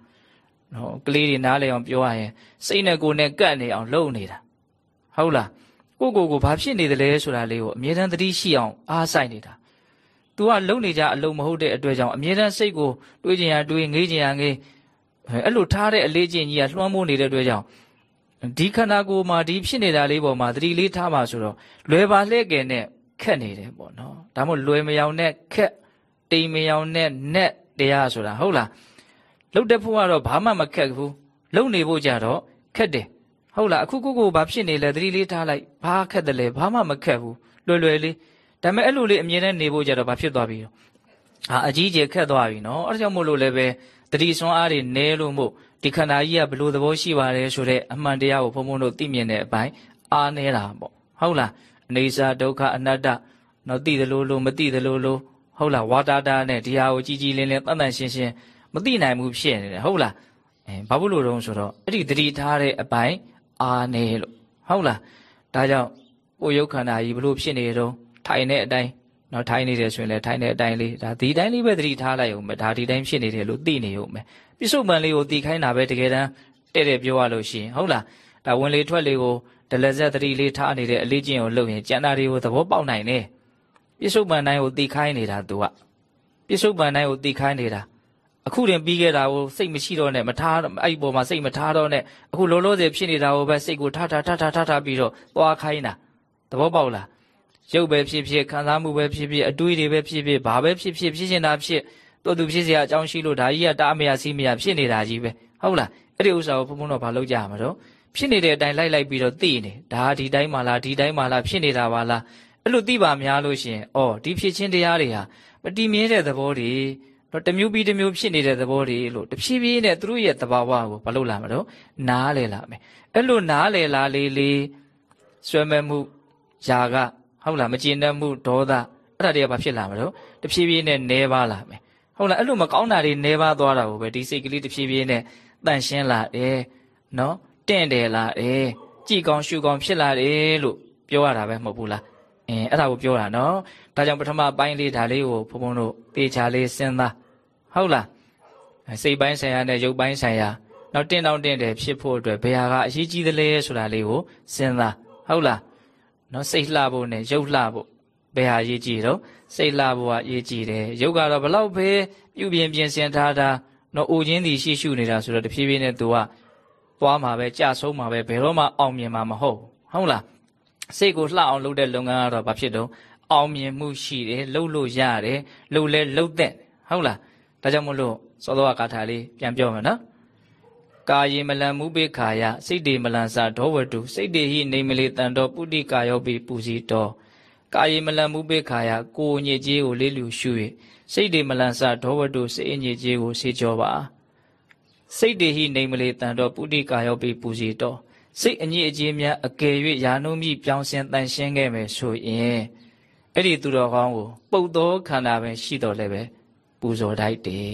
နော်ကလေးတွေနားလည်အောင်ပြောရရင်စိတ်နဲ့ကိုယ်နဲ့ကပ်နေအောင်လုပ်နေတာဟုတ်လားကိုကိုကိုဘာဖြစ်နေသလဲဆိုတာလေးကိုအမြဲတမ်းသတိရှိအောင်အားဆိုင်နေတာ तू ကလုံနေကြအလုံးမဟုတ်တဲ့အတွက်ကြောင့်အမြဲတမ်းစိတ်ကိုတွေးကြင်ရတွေးငေးကြင်ရငေးအဲ့လိုထားတဲ့အလေးကျင့်ကြီးကလွှမ်းမိုးနေတဲ့အတွက်ကြောင့်ဒီခန္ဓာကိုယ်မှာဒီဖြစ်နေတာလေးပေါ်မှာသတိလေးထားပါဆိုတော့လွယ်ပါလှဲ့ကဲနဲ့ခက်နေတယ်ပေါ့နော်ဒါမို့လွယ်မယောင်နဲ့ခက် တိမ်မယောင်နဲ့နဲ့တရားဆိုတာဟုတ်လားလှုပ်တဲ့ဖို့ကတော့ဘာမှမခက်ဘူးလှုပ်နေဖို့ကြတော့ခက်တယ်ဟုတ်လားအခုကိုကိုဘာဖြစ်နေလဲသတိလေးထားလိုက်ဘာခက်တယ်လဲဘာမှမခက်ဘူးလွယ်လွယ်လေးဒါပေမဲ့အဲ့လိုလေးအမြင်နဲ့နေဖို့ကြတော့ဘာဖြစ်သွားပြီဟာအကြီးကျယ်ခက်သွားပြီနော်အဲ့ဒါကြောင့်မို့လို့လည်းပဲတတိစွမ်းအားတွေနဲလို့မို့ဒီခန္ဓာကြီးကဘလို့သဘောရှိပါတယ်ဆိုတဲ့အမှန်တရားကိုဘုံဘုံတို့သိမြင်တဲ့အပိုင်းအားနေတာပေါ့ဟုတ်လားအနေစာဒုက္ခအနတ္တတော့သိတယ်လို့လို့မသိတယ်လို့လို့ ဟုတ်လားဝါတာတာနဲ့ဒီဟာကိုကြည်ကြည်လင်းလင်းတန်တန်ရှင်းရှင်းမသိနိုင်ဘူးဖြစ်နေတယ်ဟုတ်လားအဲဘာဖြစ်လို့တုံးဆိုတော့အဲ့ဒီတတိထားတဲ့အပိုင်းအာနေလို့ဟုတ်လားဒါကြောင့်ကိုယ်ယုတ်ခန္ဓာကြီးဘလို့ဖြစ်နေတုံးထိုင်တဲ့အတိုင်းနော်ထိုင်နေတယ်ဆိုရင်လည်းထိုင်တဲ့အတိုင်းလေးဒါဒီတိုင်းလေးပဲတတိထားလိုက်အောင်ပဲဒါဒီတိုင်းဖြစ်နေတယ်လို့သိနေုံပဲပြစ္ဆုတ်ပံလေးကိုသိခိုင်းတာပဲတကယ်တမ်းတဲ့တဲ့ပြောရလို့ရှိရင်ဟုတ်လားဒါဝင်လေထွက်လေကိုဒလဇက်တတိလေးထားနေတဲ့အလေးကျင့်ကိုလုပ်ရင်ကျန်တာတွေကိုသဘောပေါက်နိုင်တယ် ပြစ္ဆုတ်ပံတိုင်းကိုသိခိုင်းနေတာသူကပြစ္ဆုတ်ပံတိုင်းကိုသိခိုင်းနေတာအခုတင်ပြီးခဲ့တာကိုစိတ်မရှိတော့နဲ့မထားအဲ့ဒီပေါ်မှာစိတ်မထားတော့နဲ့အခုလောလောဆယ်ဖြစ်နေတာကိုပဲစိတ်ကိုထားထားထားထားထားထားပြီးတော့သွားခိုင်းတာသဘောပေါက်လားရုပ်ပဲဖြစ်ဖြစ်ခံစားမှုပဲဖြစ်ဖြစ်အတွေးတွေပဲဖြစ်ဖြစ်ဘာပဲဖြစ်ဖြစ်ဖြစ်နေတာဖြစ်တို့သူဖြစ်เสียအကြောင်းရှိလို့ဒါကြီးကတားမရစီးမရဖြစ်နေတာကြီးပဲဟုတ်လားအဲ့ဒီဥစ္စာကိုဘုံဘုံတော့ဘာလုပ်ကြမှာတော့ဖြစ်နေတဲ့အတိုင်းလိုက်လိုက်ပြီးတော့သိနေဒါဒီတိုင်းမှလားဒီတိုင်းမှလားဖြစ်နေတာပါလား အဲ့လိုသိပါများလို့ရှင်ဩဒီဖြစ်ချင်းတရားတွေဟာမတည်မြဲတဲ့သဘောတွေတော့တမျိုးပြီးတမျိုးဖြစ်နေတဲ့သဘောတွေလို့တဖြည်းဖြည်းနဲ့သူတို့ရဲ့သဘာဝကိုဘာလို့လာမှာတော့နားလေလာမယ်အဲ့လိုနားလေလာလေးလေးဆွဲမဲ့မှုຢာကဟုတ်လားမကျေနပ်မှုဒေါသအဲ့ဒါတွေကဘာဖြစ်လာမှာတော့တဖြည်းဖြည်းနဲ့နဲပါလာမယ်ဟုတ်လားအဲ့လိုမကောင်းတာတွေနဲပါသွားတာကိုပဲဒီစိတ်ကလေးတဖြည်းဖြည်းနဲ့တန့်ရှင်းလာတယ်နော်တင့်တယ်လာတယ်ကြည်ကောင်းရှုကောင်းဖြစ်လာတယ်လို့ပြောရတာပဲမဟုတ်ဘူးလား အင်းအဲ့ဒါကိုပြောတာနော်ဒါကြောင့်ပထမပိုင်းလေးဒါလေးကိုဘုံဘုံတို့ပေချာလေးစဉ်းစားဟုတ်လားစိတ်ပိုင်းဆိုင်ရာနဲ့ရုပ်ပိုင်းဆိုင်ရာနောက်တင့်တောင့်တင့်တယ်ဖြစ်ဖို့အတွက်ဘယ်ဟာကအရေးကြီးသလဲဆိုတာလေးကိုစဉ်းစားဟုတ်လားနော်စိတ်လှဖို့နဲ့ရုပ်လှဖို့ဘယ်ဟာရေးကြည့်တော့စိတ်လှဖို့ကရေးကြည့်တယ်ရုပ်ကတော့ဘလောက်ပဲပြုပြင်ပြင်ဆင်ထားတာနော်အိုချင်းတည်ရှိရှုနေတာဆိုတော့တဖြည်းဖြည်းနဲ့သူကသွားမှာပဲကြဆုံးမှာပဲဘယ်တော့မှအောင်မြင်မှာမဟုတ်ဟုတ်လား စိတ်ကိုလှအောင်လုပ်တဲ့လုပ်ငန်းကတော့ဘာဖြစ်တော့အောင်မြင်မှုရှိတယ်လှုပ်လို့ရတယ်လှုပ်လဲလှုပ်တဲ့ဟုတ်လားဒါကြောင့်မလို့သောသောကာထာလေးပြန်ပြောမယ်နော်ကာယေမလံမူပိခာယစိတ်တေမလံစာဒောဝတုစိတ်တေဟိနေမလေတန်တော်ပုတိကာယောပိပူစီတော်ကာယေမလံမူပိခာယကိုညစ်ကြီးကိုလေးလူရှု၍စိတ်တေမလံစာဒောဝတုစိတ်ညစ်ကြီးကိုဆေးကြောပါစိတ်တေဟိနေမလေတန်တော်ပုတိကာယောပိပူစီတော် စိတ်အညစ်အကြေးများအကယ်၍ယာနုမိပြောင်းစင်တန်ရှင်းခဲ့မယ်ဆိုရင်အဲ့ဒီသူတော်ကောင်းကိုပုတ်သောခန္ဓာပဲရှိတော်လည်းပဲပူဇော်တိုက်တယ်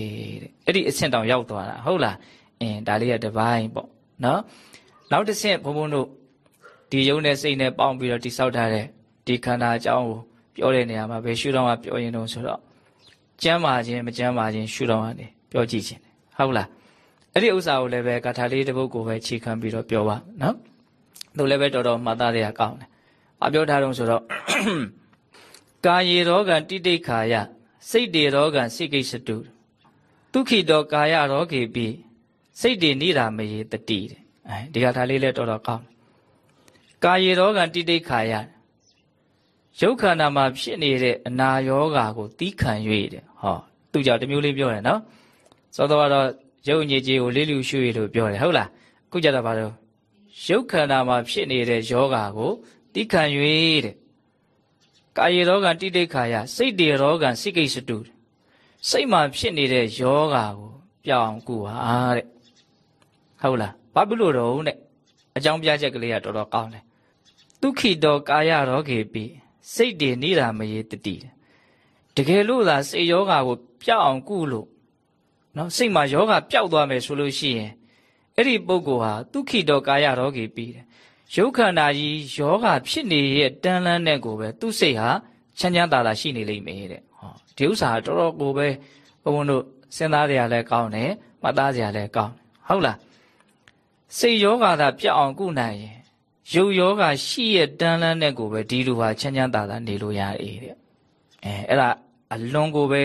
တဲ့အဲ့ဒီအဆင့်တောင်ရောက်သွားတာဟုတ်လားအင်းဒါလေးကတပိုင်းပေါ့နော်နောက်တစ်ဆင့်ဘုံဘုံတို့ဒီယုံနဲ့စိတ်နဲ့ပေါင်းပြီးတော့တိဆောက်ထားတဲ့ဒီခန္ဓာအကြောင်းကိုပြောတဲ့နေရာမှာဘယ်ရှုတော့မှပြောရင်တော့ဆိုတော့ကျမ်းမာခြင်းမကျမ်းမာခြင်းရှုတော့မှနေပြောကြည့်ခြင်းဟုတ်လား အဲ့ဒီဥစ္စာကိုလည်းပဲကာထာလေးတစ်ပုဒ်ကိုပဲခြေခံပြီးတော့ပြောပါနော်သူလည်းပဲတော်တော်မှတ်သားရကောင်းတယ်။အပြောထားတော့ဆိုတော့ကာယေရောဂံတိတိခာယစိတ်တေရောဂံစိတ်ကိစ္စတုဒုက္ခိတောကာယရောဂေပိစိတ်တေနိရာမယေတတိတဲ့အဲဒီကာထာလေးလည်းတော်တော်ကောင်းကာယေရောဂံတိတိခာယရုပ်ခန္ဓာမှာဖြစ်နေတဲ့အနာယောဂါကိုတီးခံ၍တဲ့ဟောသူကြောင့်တမျိုးလေးပြောတယ်နော်သောတော်ကတော့ ရုပ်ညစ်ကြေးကိုလေးလူရှုရလို့ပြောတယ်ဟုတ်လားအခုကြတော့ဘာလို့ရုပ်ခန္ဓာမှာဖြစ်နေတဲ့ယောဂါကိုတိခံ၍တဲ့ကာယေရောဂံတိတိခာယစိတ်တေရောဂံစိကိစ္စတုစိတ်မှာဖြစ်နေတဲ့ယောဂါကိုပြောင်းအောင်ကုပါတဲ့ဟုတ်လားဘာဖြစ်လို့တော့တဲ့အကြောင်းပြချက်ကလေးကတော်တော်ကောင်းတယ်ဒုက္ခိတောကာယရောဂေပိစိတ်တေနိရာမယေတတိတကယ်လို့သာစိတ်ယောဂါကိုပြောင်းအောင်ကုလို့ နော်စိတ်မှာယောဂပျောက်သွားမယ်ဆိုလို့ရှိရင်အဲ့ဒီပုဂ္ဂိုလ်ဟာဒုက္ခိတောကာယရောဂေပြီးတယ်ရုပ်ခန္ဓာကြီးယောဂဖြစ်နေရဲ့တန်းလန်းတဲ့ကိုပဲသူ့စိတ်ဟာချမ်းချမ်းသာသာရှိနေလိမ့်မယ်တဲ့ဟောဒီဥစ္စာတော်တော်ကိုပဲဘုံဘုံတို့စဉ်းစားကြရလဲကောင်းတယ်မှတ်သားကြရလဲကောင်းဟုတ်လားစိတ်ယောဂသာပြတ်အောင်ကုနိုင်ရင်ရုပ်ယောဂရှိရဲ့တန်းလန်းတဲ့ကိုပဲဒီလိုဟာချမ်းချမ်းသာသာနေလို့ရတယ်တဲ့အဲအဲ့ဒါအလွန်ကိုပဲ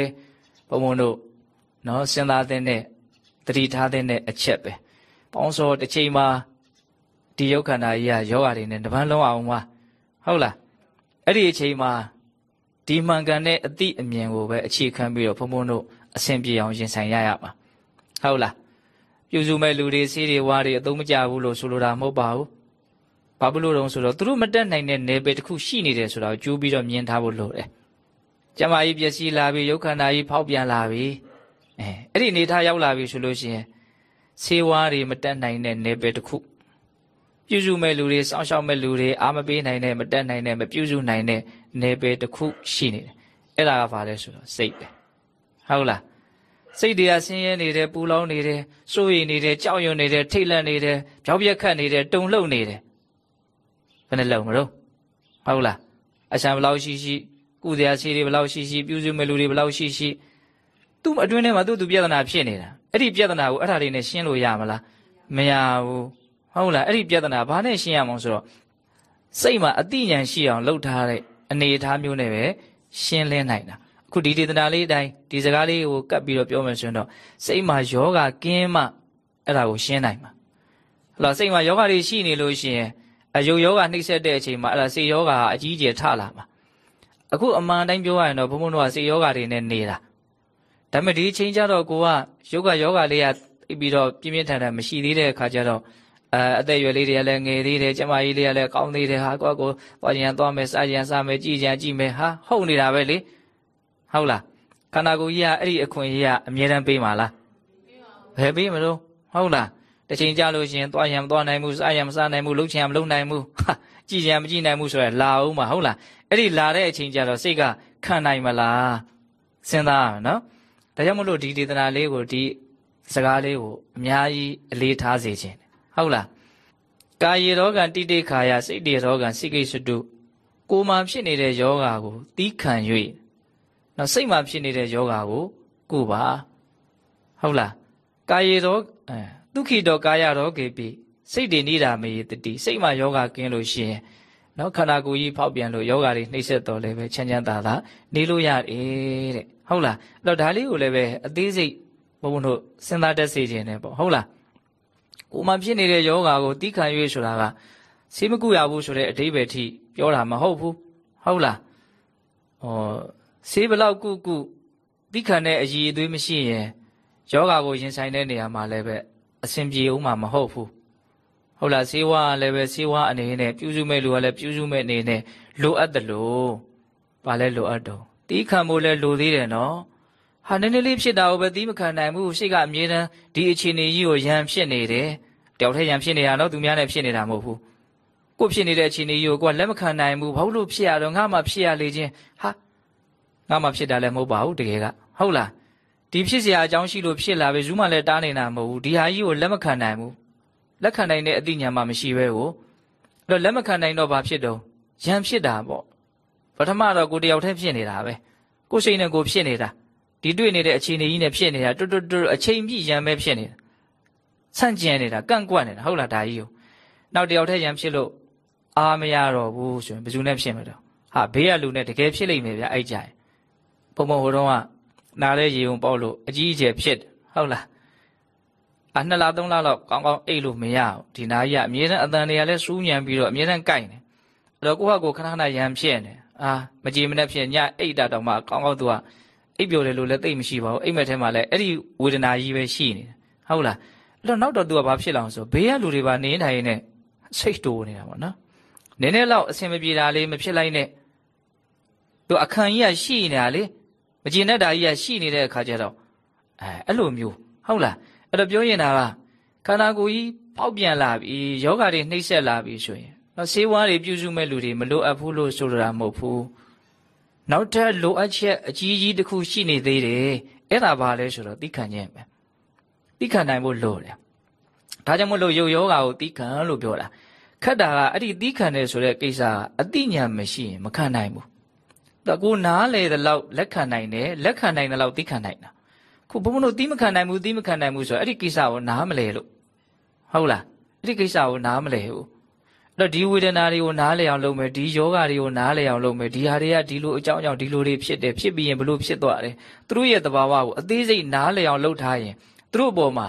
ဘုံဘုံတို့ နော်စဉ်းစားတဲ့နဲ့တတိထားတဲ့အချက်ပဲပေါင်းစောတစ်ချိန်မှာဒီယုတ်ခန္ဓာကြီးကယောဂါတွေနဲ့တပန်းလုံးအောင်မှာဟုတ်လားအဲ့ဒီအချိန်မှာဒီမှန်ကန်တဲ့အသည့်အမြင်ကိုပဲအခြေခံပြီးတော့ဘုံဘုံတို့အဆင်ပြေအောင်ရင်ဆိုင်ရရမှာဟုတ်လားပြုစုမဲ့လူတွေစီးတွေဝါတွေအသုံးမကျဘူးလို့ဆိုလိုတာမဟုတ်ပါဘူးဘာဖြစ်လို့တုံးဆိုတော့သူတို့မတက်နိုင်တဲ့နယ်ပယ်တစ်ခုရှိနေတယ်ဆိုတော့ကြိုးပြီးတော့မြင်ထားဖို့လိုတယ်ကျမကြီးပျက်စီးလာပြီရုပ်ခန္ဓာကြီးဖောက်ပြန်လာပြီ အဲအဲ့ဒီအနေထားရောက်လာပြီဆိုလို့ရှိရင်ဆေးဝါးတွေမတက်နိုင်တဲ့နယ်ပယ်တစ်ခုပြုစုမဲ့လူတွေစောင့်ရှောက်မဲ့လူတွေအာမပေးနိုင်တဲ့မတက်နိုင်တဲ့မပြုစုနိုင်တဲ့နယ်ပယ်တစ်ခုရှိနေတယ်အဲ့ဒါကဘာလဲဆိုတော့စိတ်ပဲဟုတ်လားစိတ်တွေကဆင်းရဲနေတယ်ပူလောင်နေတယ်စိုးရိမ်နေတယ်ကြောက်ရွံ့နေတယ်ထိတ်လန့်နေတယ်ကြောက်ပြက်ခတ်နေတယ်တုန်လှုပ်နေတယ်ဘယ်နဲ့လုံမလို့ဟုတ်လားအရှံဘလောက်ရှိရှိကုသရာရှိတွေဘလောက်ရှိရှိပြုစုမဲ့လူတွေဘလောက်ရှိရှိ သူ့အတွင်းထဲမှာသူ့သူပြဿနာဖြစ်နေတာအဲ့ဒီပြဿနာကိုအဲ့ဒါတွေနဲ့ရှင်းလို့ရမလားမရဘူးဟုတ်လားအဲ့ဒီပြဿနာဘာနဲ့ရှင်းရမလဲဆိုတော့စိတ်မှာအတိညာဏ်ရှိအောင်လှုပ်ထားတဲ့အနေအထားမျိုးနဲ့ပဲရှင်းလင်းနိုင်တာအခုဒီဒေသနာလေးအတိုင်းဒီစကားလေးကိုကပ်ပြီးတော့ပြောမယ်ဆိုရင်တော့စိတ်မှာယောဂကင်းမှအဲ့ဒါကိုရှင်းနိုင်မှာဟလာစိတ်မှာယောဂတွေရှိနေလို့ရှိရင်အယုတ်ယောဂနှိမ့်ဆက်တဲ့အချိန်မှာအဲ့ဒါစိတ်ယောဂအကြီးအကျယ်ထလာမှာအခုအမှန်တိုင်းပြောရရင်တော့ဘုံဘုံတို့ကစိတ်ယောဂတွေနဲ့နေတာ ဒါပေမဲ့ဒီအချိန်ကျတော့ကိုကယောဂယောဂလေးကပြီးတော့ပြင်းပြင်းထန်ထန်မရှိသေးတဲ့အခါကျတော့အဲအသက်ရွယ်လေးတွေကလည်းငယ်သေးတယ်ကျမကြီးလေးကလည်းကောင်းသေးတယ်ဟာကိုကကိုသွားကြံသွားမယ်စားကြံစားမယ်ကြည်ကြံကြည့်မယ်ဟာဟုတ်နေတာပဲလေဟုတ်လားခန္ဓာကိုယ်ကြီးကအဲ့ဒီအခွင့်အရေးကအမြဲတမ်းပေးမှာလားဘယ်ပေးမလို့ဟုတ်လားတစ်ချိန်ကြာလို့ရှိရင်သွားရံမသွားနိုင်ဘူးစားရံမစားနိုင်ဘူးလှုပ်ချင်မလှုပ်နိုင်ဘူးဟာကြည်ကြံမကြည့်နိုင်ဘူးဆိုရလာအောင်မှာဟုတ်လားအဲ့ဒီလာတဲ့အချိန်ကျတော့စိတ်ကခံနိုင်မလားစဉ်းစားရမယ်နော် ဒါကြောင့်မလို့ဒီဒေသနာလေးကိုဒီစကားလေးကိုအများကြီးအလေးထားစေခြင်းဟုတ်လားကာယေရောဂံတိတိခါယစိတ်တေရောဂံစိကိစ္စတုကိုယ်မှာဖြစ်နေတဲ့ယောဂါကိုတီးခံ၍နော်စိတ်မှာဖြစ်နေတဲ့ယောဂါကိုကိုပါဟုတ်လားကာယေရောအဲဒုက္ခိတောကာယရောဂေပိစိတ်တည်နေတာမေတတိစိတ်မှာယောဂကင်းလို့ရှိရင်နော်ခန္ဓာကိုယ်ကြီးဖောက်ပြန်လို့ယောဂတွေနှိမ့်ဆက်တော်လည်းပဲချမ်းချမ်းသာသာနေလို့ရတယ်တဲ့ ဟုတ်လားအဲ့တော့ဒါလေးကိုလည်းပဲအသေးစိတ်ဘုံဘုံတို့စဉ်းစားတတ်စေခြင်းနဲ့ပေါ့ဟုတ်လားကိုမှဖြစ်နေတဲ့ယောဂါကိုတီးခံ၍ဆိုတာကဆေးမကုရဘူးဆိုတဲ့အတိပ္ပယ်ထိပြောတာမဟုတ်ဘူးဟုတ်လားဟောဆေးဘလောက်ကုကုတီးခံတဲ့အည်အသွေးမရှိရင်ယောဂါကိုရင်ဆိုင်တဲ့နေရာမှာလည်းပဲအဆင်ပြေဦးမှာမဟုတ်ဘူးဟုတ်လားဆေးဝါးလည်းပဲဆေးဝါးအနေနဲ့ပြုစုမဲ့လူကလည်းပြုစုမဲ့အနေနဲ့လိုအပ်တယ်လို့ဘာလဲလိုအပ်တော့ တီးခံဖို့လည်းလိုသေးတယ်နော်ဟာနည်းနည်းလေးဖြစ်တာကိုပဲတီးမခံနိုင်ဘူးရှိကအမြဲတမ်းဒီအခြေအနေကြီးကိုရန်ဖြစ်နေတယ်တယောက်တည်းရန်ဖြစ်နေတာနော်သူများနဲ့ဖြစ်နေတာမဟုတ်ဘူးကိုဖြစ်နေတဲ့အခြေအနေကြီးကိုကိုကလက်မခံနိုင်ဘူးဘာလို့ဖြစ်ရတော့ငါမှဖြစ်ရလေချင်းဟာငါမှဖြစ်တာလည်းမဟုတ်ပါဘူးတကယ်ကဟုတ်လားဒီဖြစ်စရာအကြောင်းရှိလို့ဖြစ်လာပြီဇူးမှလည်းတားနေတာမဟုတ်ဘူးဒီဟာကြီးကိုလက်မခံနိုင်ဘူးလက်ခံနိုင်တဲ့အသိဉာဏ်မှမရှိပဲကိုအဲ့တော့လက်မခံနိုင်တော့ဘာဖြစ်တော့ရန်ဖြစ်တာပေါ့ ပထမတော့ကိုတယောက်တည်းဖြစ်နေတာပဲကိုစိတ်နဲ့ကိုဖြစ်နေတာဒီတွေ့နေတဲ့အခြေအနေကြီးနဲ့ဖြစ်နေတာတွတ်တွတ်တွတ်အချိန်ပြည့်ရန်ပဲဖြစ်နေတာဆန့်ကျင်နေတာကန့်ကွက်နေတာဟုတ်လားဒါကြီးကိုနောက်တယောက်တည်းရန်ဖြစ်လို့အာမရတော့ဘူးဆိုရင်ဘယ်သူနဲ့ဖြစ်မှာတော့ဟာဘေးကလူနဲ့တကယ်ဖြစ်လိမ့်မယ်ဗျအဲ့ကြရင်ဘုံဘုံဟိုတော့ကနားလဲရေုံပေါက်လို့အကြီးအကျယ်ဖြစ်ဟုတ်လားအနှစ်လသုံးလလောက်ကောင်းကောင်းအိတ်လို့မရဘူးဒီနာကြီးကအမြဲတမ်းအတန်တွေကလည်းစူးညံပြီးတော့အမြဲတမ်းကြိုက်နေအဲ့တော့ကိုယ့်ဟာကိုယ်ခဏခဏရံဖြစ်နေ အာမကြည်မနဲ့ဖြစ်ညအိတ်တာတောင်မှကောင်းကောင်းသူကအိပ်ပျော်တယ်လို့လည်းသိမရှိပါဘူးအိမ်မက်ထဲမှာလည်းအဲ့ဒီဝေဒနာကြီးပဲရှိနေတယ်ဟုတ်လားအဲ့တော့နောက်တော့သူကဘာဖြစ်လာအောင်ဆိုဘေးကလူတွေပါနေနေနေစိတ်တိုးနေတာပေါ့နော်နည်းနည်းလောက်အဆင်မပြေတာလေးမဖြစ်လိုက်နဲ့သူအခန့်ကြီးကရှိနေတာလေမကျင်တဲ့ဓာကြီးကရှိနေတဲ့အခါကျတော့အဲအဲ့လိုမျိုးဟုတ်လားအဲ့တော့ပြောရင်ဒါကခန္ဓာကိုယ်ကြီးပေါက်ပြန်လာပြီယောဂါတွေနှိမ့်ဆက်လာပြီဆိုရင် တော့ဆေးဝါးတွေပြုစုမဲ့လူတွေမလိုအပ်ဘူးလို့ဆိုတာမဟုတ်ဘူးနောက်ထပ်လိုအပ်ချက်အကြီးကြီးတစ်ခုရှိနေသေးတယ်အဲ့ဒါဘာလဲဆိုတော့သိခံခြင်းပဲသိခံနိုင်ဖို့လိုတယ်ဒါကြောင့်မလို့ယုတ်ယောဂါကိုသိခံလို့ပြောတာခက်တာကအဲ့ဒီသိခံတယ်ဆိုတဲ့ကိစ္စကအတိညာမရှိရင်မခံနိုင်ဘူးတော့ကိုနားလေတဲ့လောက်လက်ခံနိုင်တယ်လက်ခံနိုင်တဲ့လောက်သိခံနိုင်တာခုဘုံဘုံတို့သိမခံနိုင်ဘူးသိမခံနိုင်ဘူးဆိုတော့အဲ့ဒီကိစ္စကိုနားမလဲလို့ဟုတ်လားအဲ့ဒီကိစ္စကိုနားမလဲဘူးအဲ့ တော့ဒီဝေဒနာတွေကိုနားလည်အောင်လုပ်မယ်ဒီယောဂတွေကိုနားလည်အောင်လုပ်မယ်ဒီဟာတွေကဒီလိုအကြောင်းအကြောင်းဒီလိုတွေဖြစ်တယ်ဖြစ်ပြီးရင်ဘလို့ဖြစ်သွားတယ်သူတို့ရဲ့သဘာဝကိုအသေးစိတ်နားလည်အောင်လုပ်ထားရင်သူတို့အပေါ်မှာ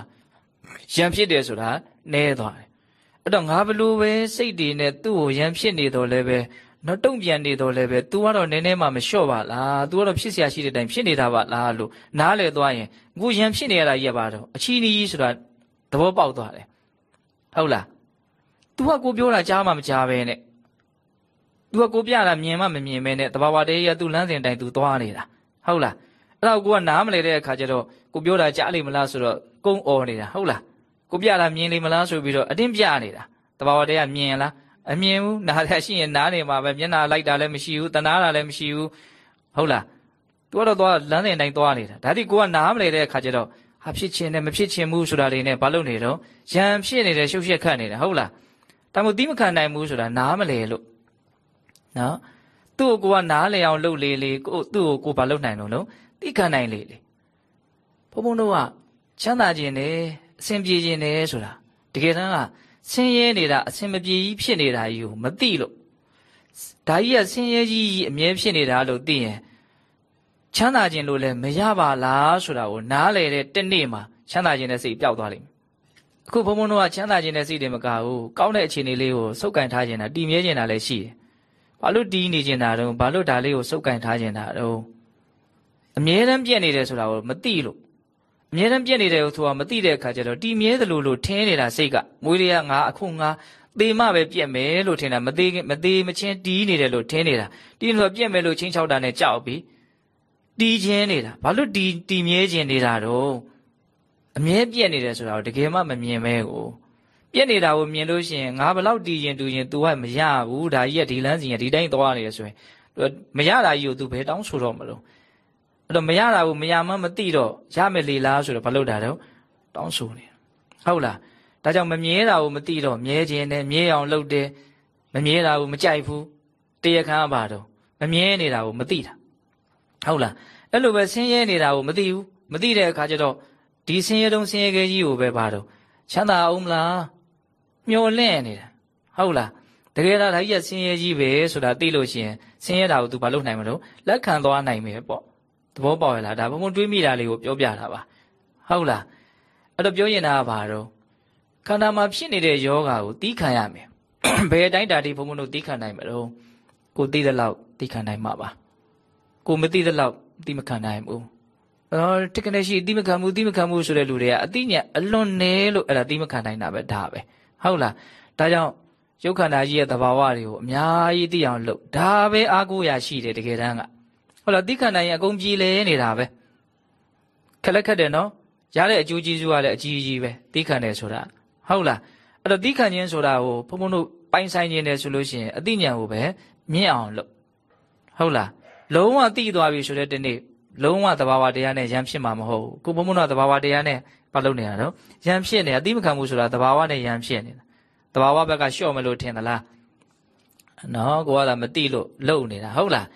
ရံဖြစ်တယ်ဆိုတာနဲသွားတယ်အဲ့တော့ငါဘလို့ပဲစိတ်တွေနဲ့သူ့ကိုရံဖြစ်နေတော့လည်းပဲနော်တုံ့ပြန်နေတော့လည်းပဲ तू ကတော့နည်းနည်းမှမလျှော့ပါလား तू ကတော့ဖြစ်เสียရှိတဲ့အတိုင်းဖြစ်နေတာပါလားလို့နားလေသွားရင်ကိုရံဖြစ်နေရတာကြီးပါတော့အချီးနီးကြီးဆိုတာသဘောပေါက်သွားတယ်ဟုတ်လား तू ကကိုပြောတာကြားမှမကြားပဲနဲ့ तू ကကိုပြတာမြင်မှမမြင်ပဲနဲ့တဘာဝတည်းရ तू လမ်းစဉ်တိုင်း तू သွားနေတာဟုတ်လားအဲ့တော့ကိုကနားမလဲတဲ့အခါကျတော့ကိုပြောတာကြားလိမ့်မလားဆိုတော့ကုန်းអော်နေတာဟုတ်လားကိုပြတာမြင်လိမ့်မလားဆိုပြီးတော့အတင်းပြနေတာတဘာဝတည်းကမြင်လားအမြင်ဘူးနားရရှိရင်နားနေမှာပဲမျက်နာလိုက်တာလည်းမရှိဘူးတနာတာလည်းမရှိဘူးဟုတ်လား သူကတော့သွားလမ်းစဉ်တိုင်းသွားနေတာဒါတိကိုကနားမလဲတဲ့အခါကျတော့ဟာဖြစ်ချင်းနဲ့မဖြစ်ချင်းဘူးဆိုတာတွေနဲ့ဘာလို့နေတော့ရံဖြစ်နေတယ်ရှုပ်ရှက်ခတ်နေတယ်ဟုတ်လား ဒါမှမဟုတ်သီးမခံနိုင်ဘူးဆိုတာနားမလဲလို့နော်သူ့ကိုကနားလေအောင်လှုပ်လေလေကိုသူ့ကိုကိုဘာလှုပ်နိုင်လို့လို့သိခံနိုင်လေလေဘုံဘုံတို့ကချမ်းသာခြင်းနဲ့အဆင်ပြေခြင်းနဲ့ဆိုတာတကယ်တမ်းကဆင်းရဲနေတာအဆင်မပြေကြီးဖြစ်နေတာကြီးကိုမသိလို့ဒါကြီးကဆင်းရဲကြီးအမြဲဖြစ်နေတာလို့သိရင်ချမ်းသာခြင်းလို့လည်းမရပါလားဆိုတာကိုနားလေတဲ့တနေ့မှာချမ်းသာခြင်းနဲ့စိတ်ပျောက်သွားလိမ့်မယ် အခုဘုံဘုံတို့ကချမ်းသာခြင်းနဲ့စိတ်တွေမကဘူးကောင်းတဲ့အခြေအနေလေးကိုစုပ်ကန်ထားခြင်းတာတည်မြဲခြင်းတာလည်းရှိတယ်ဘာလို့တီးနေခြင်းတာတော့ဘာလို့ဒါလေးကိုစုပ်ကန်ထားခြင်းတာတော့အမြဲတမ်းပြည့်နေတယ်ဆိုတာကိုမသိလို့အမြဲတမ်းပြည့်နေတယ်ဆိုတာမသိတဲ့အခါကျတော့တည်မြဲသလိုလိုထင်းနေတာစိတ်ကမွေးတွေကငါအခုငါသေမပဲပြက်မယ်လို့ထင်တာမသေးမသေးမချင်းတီးနေတယ်လို့ထင်းနေတာတီးလို့ပြက်မယ်လို့ချင်းချောက်တာနဲ့ကြောက်ပြီးတီးချင်းနေတာဘာလို့တီးတီးမြဲခြင်းနေတာတော့ အမြဲပြက်နေတယ်ဆိုတာကိုတကယ်မှမမြင်ပဲကိုပြက်နေတာကိုမြင်လို့ရှိရင်ငါဘလောက်တီးရင်တူရင် तू ကမရဘူးဒါကြီးကဒီလမ်းစီကဒီတိုင်းသွားနေရဆိုရင်မရတာကြီးကို तू ဘယ်တောင်းဆိုတော့မလို့အဲ့တော့မရတာကိုမရမှမသိတော့ရမယ်လေလားဆိုတော့ဘာလို့တာတော့တောင်းဆိုနေဟုတ်လားဒါကြောင့်မမြဲတာကိုမသိတော့မြဲခြင်းနဲ့မြဲအောင်လုပ်တယ်မမြဲတာကိုမကြိုက်ဘူးတရားခံပါတော့မမြဲနေတာကိုမသိတာဟုတ်လားအဲ့လိုပဲဆင်းရဲနေတာကိုမသိဘူးမသိတဲ့အခါကျတော့ ဒီဆင်းရဲတုံးဆင်းရဲကြီးကိုပဲပါတော့ချမ်းသာအောင်မလားမျောလင့်နေတာဟုတ်လားတကယ်တော့ဒါကြီးကဆင်းရဲကြီးပဲဆိုတာသိလို့ရှိရင်ဆင်းရဲတာကို तू ဘာလုပ်နိုင်မလို့လက်ခံသွားနိုင်မယ်ပေါ့သဘောပေါက်ရလားဒါဘုံဘုံတွေးမိတာလေးကိုပြောပြတာပါဟုတ်လားအဲ့တော့ပြောရင်တာကဘာတော့ခန္ဓာမှာဖြစ်နေတဲ့ယောဂါကိုတီးခံရမယ်ဘယ်တိုင်းတာတိဘုံဘုံတို့တီးခံနိုင်မလို့ကိုသိတဲ့လောက်တီးခံနိုင်မှာပါကိုမသိတဲ့လောက်တီးမခံနိုင်ဘူး အော်တကယ်ရှိတီးမခံဘူးတီးမခံဘူးဆိုတဲ့လူတွေကအတိညာအလွန်နေလို့အဲ့ဒါတီးမခံနိုင်တာပဲဒါပဲဟုတ်လားဒါကြောင့်ရုပ်ခန္ဓာကြီးရဲ့သဘာဝတွေကိုအများကြီးသိအောင်လုပ်ဒါပဲအားကိုးရရှိတယ်တကယ်တမ်းကဟုတ်လားတိခန္ဓာရင်အကုန်ကြည်လဲနေတာပဲခက်လက်ခက်တယ်နော်ရတဲ့အကျိုးကျေးဇူးကလည်းအကြီးကြီးပဲတိခန္တယ်ဆိုတာဟုတ်လားအဲ့တော့တိခန္ခြင်းဆိုတာကိုဘုံဘုံတို့ပိုင်ဆိုင်ခြင်းတယ်ဆိုလို့ရှိရင်အတိညာကိုပဲမြင့်အောင်လုပ်ဟုတ်လားလုံးဝတိသွားပြီဆိုတဲ့ဒီနေ့ လုံးဝသဘာဝတရားနဲ့ရံဖြစ်မှာမဟုတ်ဘူးကိုဘုံဘုံတို့သဘာဝတရားနဲ့ပတ်လုပ်နေတာနော်ရံဖြစ်နေတာအတိမခံမှုဆိုတာသဘာဝနဲ့ရံဖြစ်နေတာသဘာဝဘက်ကလျှော့မလို့ထင်သလားနော်ကိုကသာမတိလို့လုံနေတာဟုတ်လား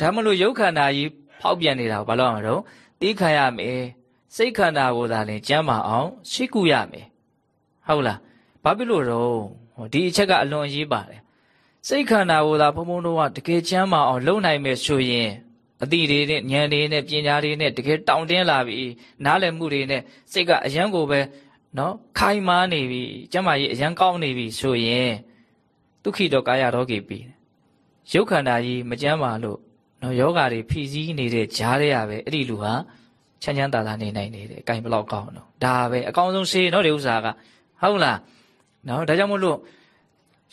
ဒါမလို့ရုပ်ခန္ဓာကြီးဖောက်ပြန်နေတာကိုဘာလို့ရမလို့သိခံရမယ်စိတ်ခန္ဓာကိုသာလင်ကျမ်းမာအောင်ရှိကုရမယ်ဟုတ်လားဘာဖြစ်လို့တော့ဒီအချက်ကအလွန်အရေးပါတယ်စိတ်ခန္ဓာကိုသာဘုံဘုံတို့ကတကယ်ကျမ်းမာအောင်လုပ်နိုင်မယ်ဆိုရင် အတိတွေနဲ့ဉာဏ်တွေနဲ့ပညာတွေနဲ့တကယ်တောင့်တင်းလာပြီနားလည်မှုတွေနဲ့စိတ်ကအယံကိုပဲနော်ခိုင်မာနေပြီကျမ်းမာရေးအယံကောင်းနေပြီဆိုရင်ဒုက္ခိတောကာယရောဂိပြီရုပ်ခန္ဓာကြီးမကျမ်းမာလို့နော်ယောဂါတွေဖြီးစည်းနေတဲ့ဂျားတွေကပဲအဲ့ဒီလူဟာချမ်းချမ်းသာသာနေနိုင်နေတယ်။အကင်ဘလောက်ကောင်းတော့ဒါပဲအကောင်းဆုံးဆေးနော်ဒီဥစ္စာကဟုတ်လားနော်ဒါကြောင့်မို့လို့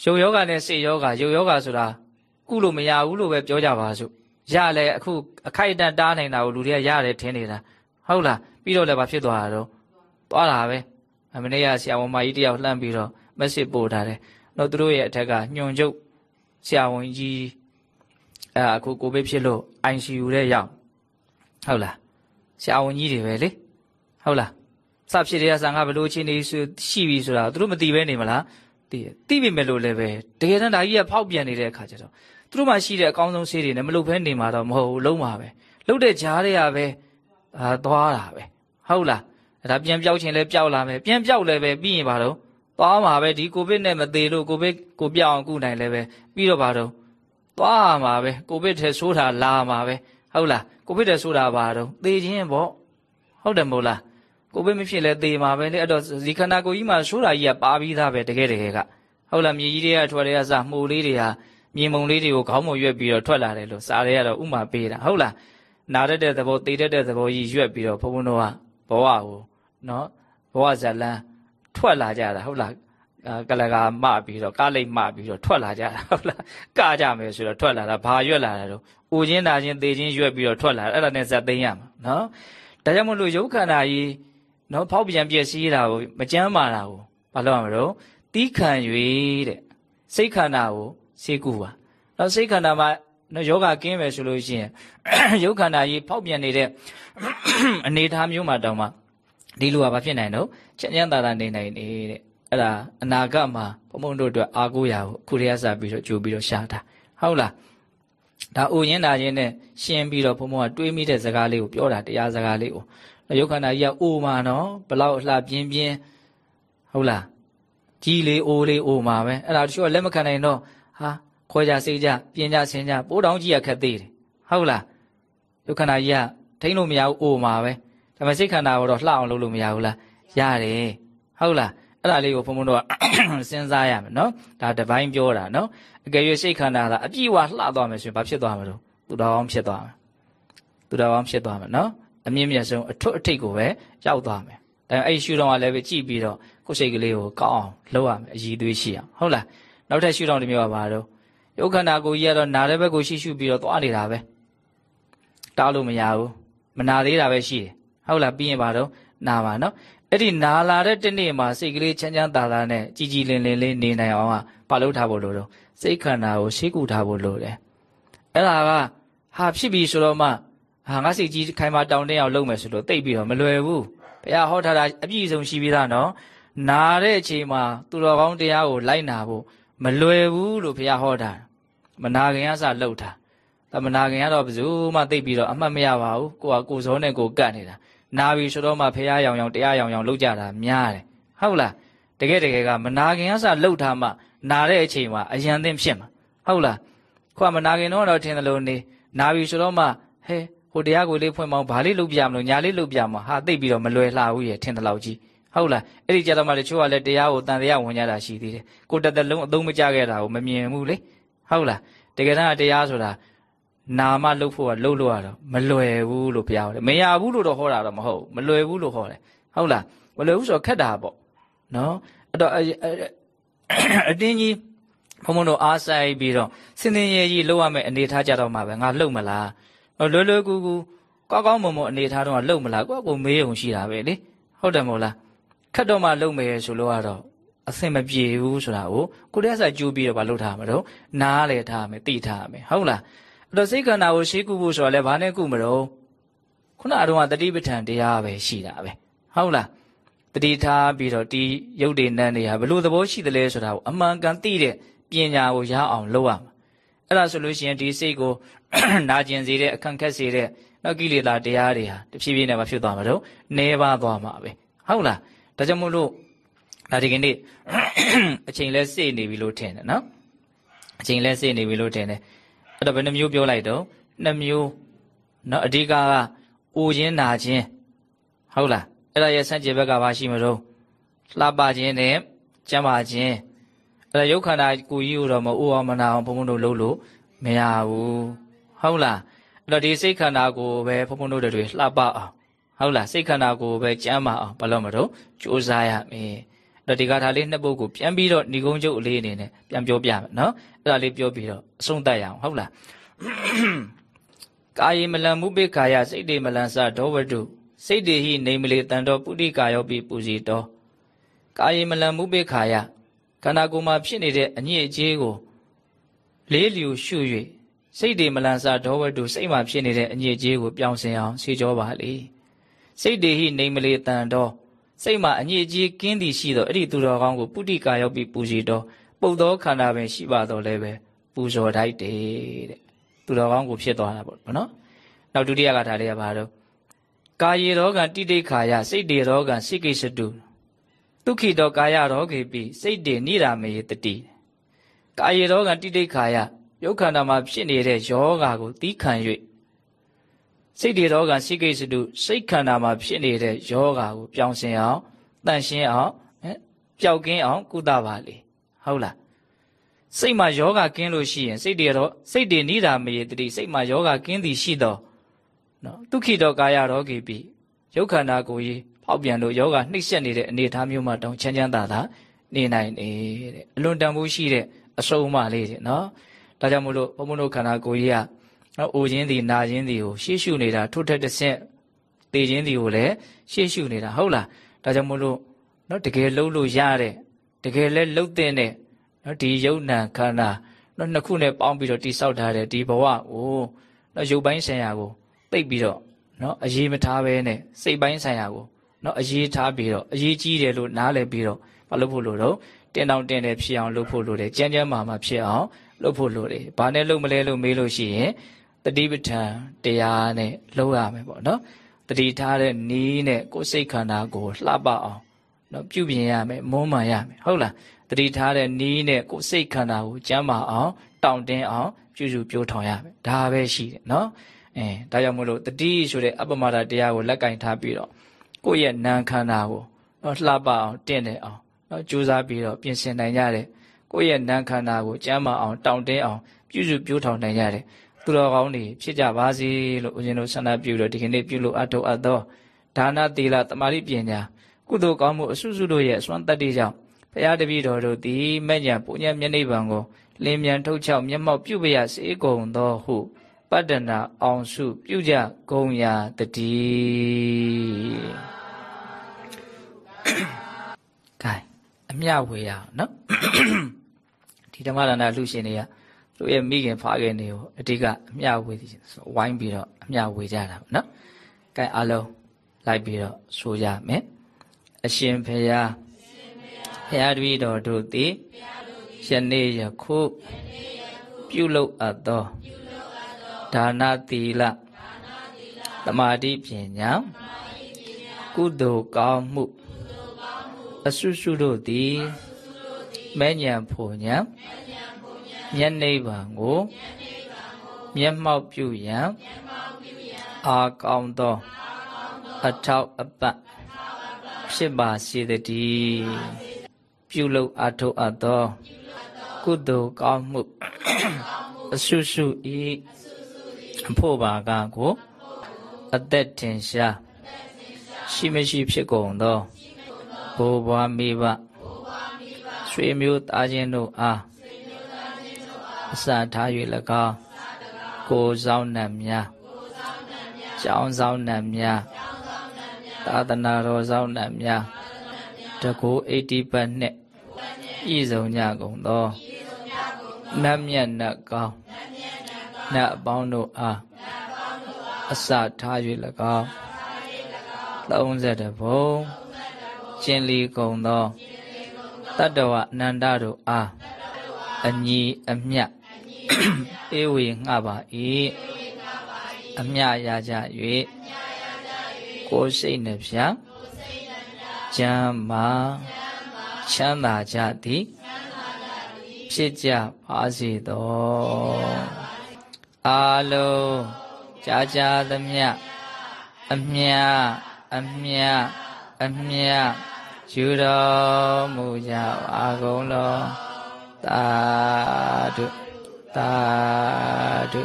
ရုပ်ယောဂနဲ့စိတ်ယောဂရုပ်ယောဂဆိုတာကုလို့မရဘူးလို့ပဲပြောကြပါစို့ ရလဲအခုအခိုက်အတန့်တားနိုင်တာကိုလူတွေကရတယ်ထင်နေတာဟုတ်လားပြီးတော့လည်းဘာဖြစ်သွားတာတော့သွားတာပဲမနေ့ကဆရာဝန်မကြီးတယောက်လှမ်းပြီးတော့မက်ဆေ့ပို့ထားတယ်တော့သူတို့ရဲ့အထက်ကညွန်ကျုပ်ဆရာဝန်ကြီးအဲအခုကိုဗစ်ဖြစ်လို့ ICU တဲ့ရောက်ဟုတ်လားဆရာဝန်ကြီးတွေပဲလေဟုတ်လားစဖြစ်တဲ့ဆံကဘလို့ချင်းနေရှိပြီဆိုတာသူတို့မသိပဲနေမလားသိတယ်သိပြီမဲ့လို့လည်းပဲတကယ်တမ်းဒါကြီးကဖောက်ပြန်နေတဲ့အခါကျတော့ သူတို့မှရှိတဲ့အကောင်းဆုံးဆေးတွေနဲ့မလုပ်ဘဲနေမှာတော့မဟုတ်ဘူးလုံးပါပဲလုပ်တဲ့ကြားတွေကပဲအာသွားတာပဲဟုတ်လားအဲ့ဒါပြန်ပြောက်ချင်လဲပြောက်လာမယ်ပြန်ပြောက်လဲပဲပြီးရင်ဘာလို့သွားမှာပဲဒီကိုဗစ်နဲ့မသေးလို့ကိုဗစ်ကိုပြောက်အောင်ကုနိုင်လဲပဲပြီးတော့ဘာတော့သွားမှာပဲကိုဗစ်ထဲဆိုးတာလာမှာပဲဟုတ်လားကိုဗစ်ထဲဆိုးတာဘာတော့သေခြင်းပေါ့ဟုတ်တယ်မို့လားကိုဗစ်မဖြစ်လဲသေမှာပဲလေအဲ့တော့ဒီခန္ဓာကိုယ်ကြီးမှာဆိုးတာကြီးကပါပြီးသားပဲတကယ်တကယ်ကဟုတ်လားမြေကြီးတွေကထွက်တွေကစမှုလေးတွေဟာ မြေမုံလေးတွေကိုခေါင်းမရွက်ပြီးတော့ထွက်လာတယ်လို့စားရရတော့ဥမာပေးတာဟုတ်လားနာရတဲ့သဘောသေတဲ့သဘောကြီးရွက်ပြီးတော့ဘုံဘုံတို့ကဘဝကိုနော်ဘဝဇလန်းထွက်လာကြတာဟုတ်လားကလကာမပြီးတော့ကားလိတ်မပြီးတော့ထွက်လာကြတာဟုတ်လားကကြမယ်ဆိုတော့ထွက်လာတာဘာရွက်လာတာတော့အိုချင်းနာချင်းသေချင်းရွက်ပြီးတော့ထွက်လာတာအဲ့ဒါနဲ့ဇက်သိမ်းရမှာနော်ဒါကြောင့်မလို့ရုပ်ခန္ဓာကြီးနော်ဖောက်ပြန်ပြည့်စည်တာကိုမကြမ်းမာတာကိုဘာလို့ရမလို့တီးခံ၍တဲ့စိတ်ခန္ဓာကို စေကုပါနော်စိတ်ခန္ဓာမှာနော်ယောဂကင်းမယ်ဆိုလို့ရှိရင်ရုပ်ခန္ဓာကြီးဖောက်ပြန်နေတဲ့အနေအထားမျိုးမှာတောင်မှဒီလိုကဘာဖြစ်နိုင်တော့ချမ်းချမ်းသာသာနေနိုင်နေတဲ့အဲ့ဒါအနာဂတ်မှာဘုံဘုံတို့အတွက်အာကိုရာကိုအခုတည်းကစပြီးတော့ကြိုပြီးတော့ရှာတာဟုတ်လားဒါအိုရင်းတာချင်းနဲ့ရှင်းပြီးတော့ဘုံဘုံကတွေးမိတဲ့စကားလေးကိုပြောတာတရားစကားလေးကိုရုပ်ခန္ဓာကြီးကအိုမှာနော်ဘလောက်အလှပြင်းပြင်းဟုတ်လားကြီးလေးအိုလေးအိုမှာပဲအဲ့ဒါတချို့ကလက်မခံနိုင်တော့ ဟာခွဲကြစိတ်ကြပြင်းကြဆင်းကြပိုးတောင်ကြီးကခက်သေးတယ်ဟုတ်လားရုပ်ခန္ဓာကြီးကထိန်းလို့မရဘူးအိုမှာပဲဒါပေမဲ့စိတ်ခန္ဓာကိုတော့လှအောင်လုပ်လို့မရဘူးလားရတယ်ဟုတ်လားအဲ့ဒါလေးကိုဘုံဘုံတို့ကစဉ်းစားရမယ်နော်ဒါတပိုင်းပြောတာနော်အကယ်၍စိတ်ခန္ဓာသာအပြည့်အဝလှသွားမယ်ဆိုရင်ဘာဖြစ်သွားမလို့သူတော်ကောင်းဖြစ်သွားမယ်သူတော်ကောင်းဖြစ်သွားမယ်နော်အမြင့်မြတ်ဆုံးအထွတ်အထိပ်ကိုပဲရောက်သွားမယ်ဒါပေမဲ့အဲ့ဒီရှုထောင့်ကလည်းပဲကြည့်ပြီးတော့ကိုယ်စိတ်ကလေးကိုကောင်းအောင်လုပ်ရမယ်အည်သွေးရှိအောင်ဟုတ်လား နောက်ထပ်ရှုထောင့်တစ်မျိုးကဘာလို့ယုတ်ခန္ဓာကိုကြီးကတော့နာတဲ့ဘက်ကိုရှိရှုပြီးတော့သွားနေတာပဲတားလို့မရဘူးမနာသေးတာပဲရှိတယ်ဟုတ်လားပြီးရင်ဘာတော့နာပါနော်အဲ့ဒီနာလာတဲ့တနေ့မှာစိတ်ကလေးချမ်းချမ်းသာသာနဲ့ကြည်ကြည်လင်လင်လေးနေနိုင်အောင်ကဘာလို့ထားဖို့လို့တော့စိတ်ခန္ဓာကိုရှေ့ကူထားဖို့လို့တယ်အဲ့ဒါကဟာဖြစ်ပြီဆိုတော့မှဟာငါစိတ်ကြီးခိုင်မာတောင်းတင်းအောင်လုပ်မယ်ဆိုလို့တိတ်ပြီးတော့မလွယ်ဘူးဘုရားဟောထားတာအပြည့်အစုံရှိပြီးသားနော်နာတဲ့အချိန်မှာသူတော်ကောင်းတရားကိုလိုက်နာဖို့ မလွယ်ဘူးလို့ဘုရားဟောတာမနာခင်ကစလှုပ်တာဒါမနာခင်ကတော့ဘယ်သူမှသိပြီးတော့အမှတ်မရပါဘူးကိုကကိုစောနဲ့ကိုကတ်နေတာနာပြီဆိုတော့မှဖះရောင်ရောင်တရားရောင်ရောင်လောက်ကြတာများတယ်ဟုတ်လားတကယ်တကယ်ကမနာခင်ကစလှုပ်ထားမှနာတဲ့အချိန်မှာအယံသင်းဖြစ်မှာဟုတ်လားခွာမနာခင်တော့တော့ထင်တယ်လို့နေနာပြီဆိုတော့မှဟဲဟိုတရားကိုလေးဖွင့်မောင်းဘာလေးလုပ်ပြမလို့ညာလေးလုပ်ပြမှာဟာသိပြီးတော့မလွယ်လှဘူးရဲ့ထင်တယ်လို့ကြီး ဟုတ်လားအဲ့ဒီကြတော့မှတချို့ကလည်းတရားကိုတန်တရားဝင်ကြတာရှိသေးတယ်ကိုတက်တက်လုံးအသုံးမကျခဲ့တာကိုမမြင်ဘူးလေဟုတ်လားတကယ်တမ်းတရားဆိုတာနာမလှုပ်ဖို့ကလှုပ်လို့ရတော့မလွယ်ဘူးလို့ဘုရားဟောတယ်မရဘူးလို့တော့ဟောတာတော့မဟုတ်မလွယ်ဘူးလို့ဟောတယ်ဟုတ်လားမလွယ်ဘူးဆိုတော့ခက်တာပေါ့နော်အဲ့တော့အတင်းကြီးဘုံဘုံတို့အားဆိုင်ပြီးတော့စင်တင်ရဲ့ကြီးလှုပ်ရမယ်အနေထားကြတော့မှပဲငါလှုပ်မလားလွယ်လွယ်ကူကူကောက်ကောက်မွန်မွန်အနေထားတော့လှုပ်မလားကိုယ့်ကိုမေးုံရှိတာပဲလေဟုတ်တယ်မဟုတ်လား ခက်တော့မှလှုပ်မယ်ဆိုလို့ကတော့အဆင်မပြေဘူးဆိုတာကိုကိုတည်းကစားကြိုးပြီးတော့မလုပ်ထားမှာတော့နားလေထားမယ်သိထားမယ်ဟုတ်လားအဲ့တော့စိတ်ခန္ဓာကိုရှေးကုဖို့ဆိုတာလဲဘာနဲ့ကုမလို့ခုနကတော့တတိပဋ္ဌာန်တရားပဲရှိတာပဲဟုတ်လားတတိထားပြီးတော့ဒီရုပ်တွေနန်းတွေဟာဘလို့သဘောရှိတယ်လဲဆိုတာကိုအမှန်ကန်သိတဲ့ပညာကိုရအောင်လုပ်ရမှာအဲ့ဒါဆိုလို့ရှိရင်ဒီစိတ်ကိုနာကျင်စေတဲ့အခန့်ခက်စေတဲ့နောက်ကိလေသာတရားတွေဟာတဖြည်းဖြည်းနဲ့မဖြစ်သွားမှာတော့နေပါသွားမှာပဲဟုတ်လား ဒါကြောင့်မို့လို့ဒါဒီကနေ့အချိန်လဲစေ့နေပြီလို့ထင်တယ်နော်အချိန်လဲစေ့နေပြီလို့ထင်တယ်အဲ့တော့ဘယ်နှမျိုးပြောလိုက်တော့နှစ်မျိုးနော်အဓိကကအိုခြင်းနာခြင်းဟုတ်လားအဲ့ဒါရဲ့ဆန့်ကျင်ဘက်ကဘာရှိမလို့လှပခြင်းနဲ့ကျမ်းပါခြင်းအဲ့ဒါရုပ်ခန္ဓာကိုကြီးကိုတော့မအိုအောင်မနာအောင်ဘုံဘုံတို့လှုပ်လို့မရဘူးဟုတ်လားအဲ့တော့ဒီစိတ်ခန္ဓာကိုပဲဘုံဘုံတို့တွေလှပအောင် ဟုတ်လားစိတ်ခန္ဓာကိုပဲကျမ်းပါအောင်ဘာလို့မလို့ကြိုးစားရမယ်အဲ့တော့ဒီကထာလေးနှစ်ပုဒ်ကိုပြန်ပြီးတော့ဏီကုံးကျုပ်အလေးအနေနဲ့ပြန်ပြောပြမယ်နော်အဲ့ဒါလေးပြောပြီးတော့အဆုံးသတ်ရအောင်ဟုတ်လားကာယေမလံမုပိခာယစိတ်တေမလံစဒောဝတုစိတ်တေဟိနေမလေတန်တော်ပုရိကာယောပိပူစီတော်ကာယေမလံမုပိခာယခန္ဓာကိုယ်မှာဖြစ်နေတဲ့အညစ်အကြေးကိုလေးလျူရှု၍စိတ်တေမလံစဒောဝတုစိတ်မှာဖြစ်နေတဲ့အညစ်အကြေးကိုပြောင်းစင်အောင်ဆေးကြောပါလေ စိတ်တေဟိနေမလေတန်တော်စိတ်မှာအညစ်အကြေးကင်းသည်ရှိသောအဲ့ဒီသူတော်ကောင်းကိုပုရိကာယောပိပူစီတော်ပုတ်သောခန္ဓာပင်ရှိပါတော့လည်းပဲပူဇော်ထိုက်တယ်တဲ့သူတော်ကောင်းကိုဖြစ်သွားတာပေါ့နော်နောက်ဒုတိယကထာလေးကဘာတော့ကာယေရောဂံတိတိခာယစိတ်တေရောဂံစိကိစ္စတုဒုက္ခိတောကာယရောဂေပိစိတ်တေနိရာမေတတိကာယေရောဂံတိတိခာယယုတ်ခန္ဓာမှာဖြစ်နေတဲ့ယောဂါကိုသီးခံ၍ စိတ်တေရောဂံစိကိစ္စတုစိတ်ခန္ဓာမှာဖြစ်နေတဲ့ယောဂါကိုပြောင်းစင်အောင်တန့်ရှင်းအောင်ပျောက်ကင်းအောင်ကုသပါလေဟုတ်လားစိတ်မှာယောဂကင်းလို့ရှိရင်စိတ်တွေတော့စိတ်တွေနိဒာမေတတိစိတ်မှာယောဂကင်းသည်ရှိတော့နော်ဒုက္ခိတောကာယရောဂေပိရုပ်ခန္ဓာကိုယ်ကြီးဖောက်ပြန်လို့ယောဂနှိမ့်ဆက်နေတဲ့အနေအထားမျိုးမှာတောင်ချမ်းချမ်းသာသာနေနိုင်တယ်အလွန်တန်ဖိုးရှိတဲ့အစုံအမလေးတွေနော်ဒါကြောင့်မို့လို့ဘုံဘုံတို့ခန္ဓာကိုယ်ကြီးက နော်အိုခြင်းသည်နာခြင်းသည်ကိုရှေ့ရှုနေတာထို့ထက်တစ်ဆင့်သိခြင်းသည်ကိုလည်းရှေ့ရှုနေတာဟုတ်လားဒါကြောင့်မို့လို့နော်တကယ်လှုပ်လို့ရတဲ့တကယ်လဲလှုပ်တဲ့နော်ဒီယုံ nant ခန္ဓာနော်နှစ်ခုနဲ့ပေါင်းပြီးတော့တိဆောက်ထားတဲ့ဒီဘဝကိုနော်ရုပ်ပိုင်းဆိုင်ရာကိုသိပ်ပြီးတော့နော်အရေးမထားဘဲနဲ့စိတ်ပိုင်းဆိုင်ရာကိုနော်အရေးထားပြီးတော့အရေးကြီးတယ်လို့နားလည်ပြီးတော့မလုပ်ဖို့လို့တော့တင်တောင်တင်တယ်ဖြစ်အောင်လုပ်ဖို့လိုတယ်ကြမ်းကြမ်းမာမာဖြစ်အောင်လုပ်ဖို့လိုတယ်ဘာနဲ့လုပ်မလဲလို့မေးလို့ရှိရင် တတိပဋ္ဌာန်တရားနဲ့လုပ်ရမယ်ပေါ့နော်တတိထားတဲ့နီးနဲ့ကိုယ်စိတ်ခန္ဓာကိုလှပအောင်နော်ပြုပြင်ရမယ်မွမ်းမံရမယ်ဟုတ်လားတတိထားတဲ့နီးနဲ့ကိုယ်စိတ်ခန္ဓာကိုကျမ်းမာအောင်တောင့်တင်းအောင်ပြုစုပြောထောင်ရမယ်ဒါပဲရှိတယ်နော်အဲဒါကြောင့်မို့လို့တတိဆိုတဲ့အပ္ပမဒတရားကိုလက်ကင်ထားပြီးတော့ကိုယ့်ရဲ့နာမ်ခန္ဓာကိုနော်လှပအောင်တင့်တယ်အောင်နော်ကြိုးစားပြီးတော့ပြင်ဆင်နိုင်ကြတယ်ကိုယ့်ရဲ့နာမ်ခန္ဓာကိုကျမ်းမာအောင်တောင့်တင်းအောင်ပြုစုပြောထောင်နိုင်ကြတယ် သူတော်ကောင်းတွေဖြစ်ကြပါစေလို့ဦးဇင်းတို့ဆန္ဒပြုလို့ဒီကနေ့ပြုလို့အထောက်အပ်သောဒါနသီလတမာတိပညာကုသိုလ်ကောင်းမှုအစွစုတို့ရဲ့အစွမ်းတတ္တိကြောင့်ဘုရားတပည့်တော်တို့သည်မဲ့ညာပုညံမျက်နှိပ်ပံကိုလင်းမြန်ထုတ်ချောက်မျက်မှောက်ပြုပရစေကုန်သောဟုပတ္တနာအောင်စုပြုကြကုန်ရာတည်းကဲအမြဝေရအောင်နော်ဒီဓမ္မဒါနလူရှင်တွေက သူရဲ့မိခင်ဖားခင်တွေကိုအတိကအမြဝေသည်ဝိုင်းပြီးတော့အမြဝေကြတာပေါ့နော်ကဲအားလုံးလိုက်ပြီးတော့ဆိုကြမယ်အရှင်ဖေယားဖရာတပည့်တော်တို့သည်ယနေ့ယခုပြုလုပ်အပ်သောဒါနသီလသမာဓိပညာကုသိုလ်ကောင်းမှုအဆုစုတို့သည်မဲ့ညာဖို့ညာ မျက်နှိဗ္ဗာန်ကိုမျက်မှောက်ပြုရန်အာကောင်းသောအထောက်အပံ့ဖြစ်ပါစေတည်းပြုလုပ်အထောက်အပ်သောကုသိုလ်ကောင်းမှုအဆုစုဤအဖို့ပါကကိုအသက်ထင်ရှားရှိမရှိဖြစ်ကုန်သောဘိုးဘွားမိဘဆွေမျိုးသားချင်းတို့အား အစာထား၍၎င်းကိုဆောင်နှံများကျောင်းဆောင်နှံများသာသနာတော်ဆောင်နှံများတကူ80ပတ်နှင့်ဤဆုံးကြကုန်သောနတ်မြတ်နတ်ကောင်းနတ်အပေါင်းတို့အားအစထား၍၎င်း30ဘုံကျင်လီကုန်သောတတ္တဝအနန္တတို့အားအညီအမြတ် ဧဝေငှပါ၏အမြရကြ၍ကိုယ်စိတ်နှဖျားကျမ်းမာချမ်းသာကြသည်ဖြစ်ကြပါစေသောအာလုံးကြာကြာသမျှအမြအမြအမြယူတော်မူကြပါကုန်လောသာဓု သာဓု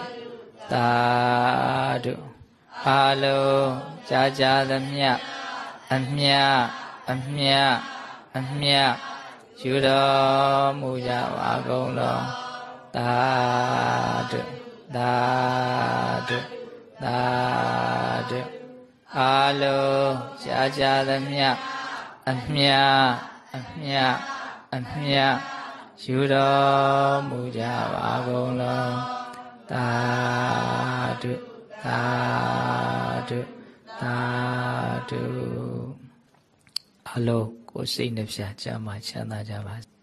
သာဓုအာလုံးကြာကြာသမျှအမြအမြအမြယူတော်မူကြပါကုန်လောသာဓုသာဓုသာဓုအာလုံးကြာကြာသမျှအမြအမြအမြ ယူတော်မူကြပါကုန်လောသာဓုသာဓုသာဓုအလုံးကိုယ်စိတ်နှပြချမ်းသာချမ်းသာကြပါစေ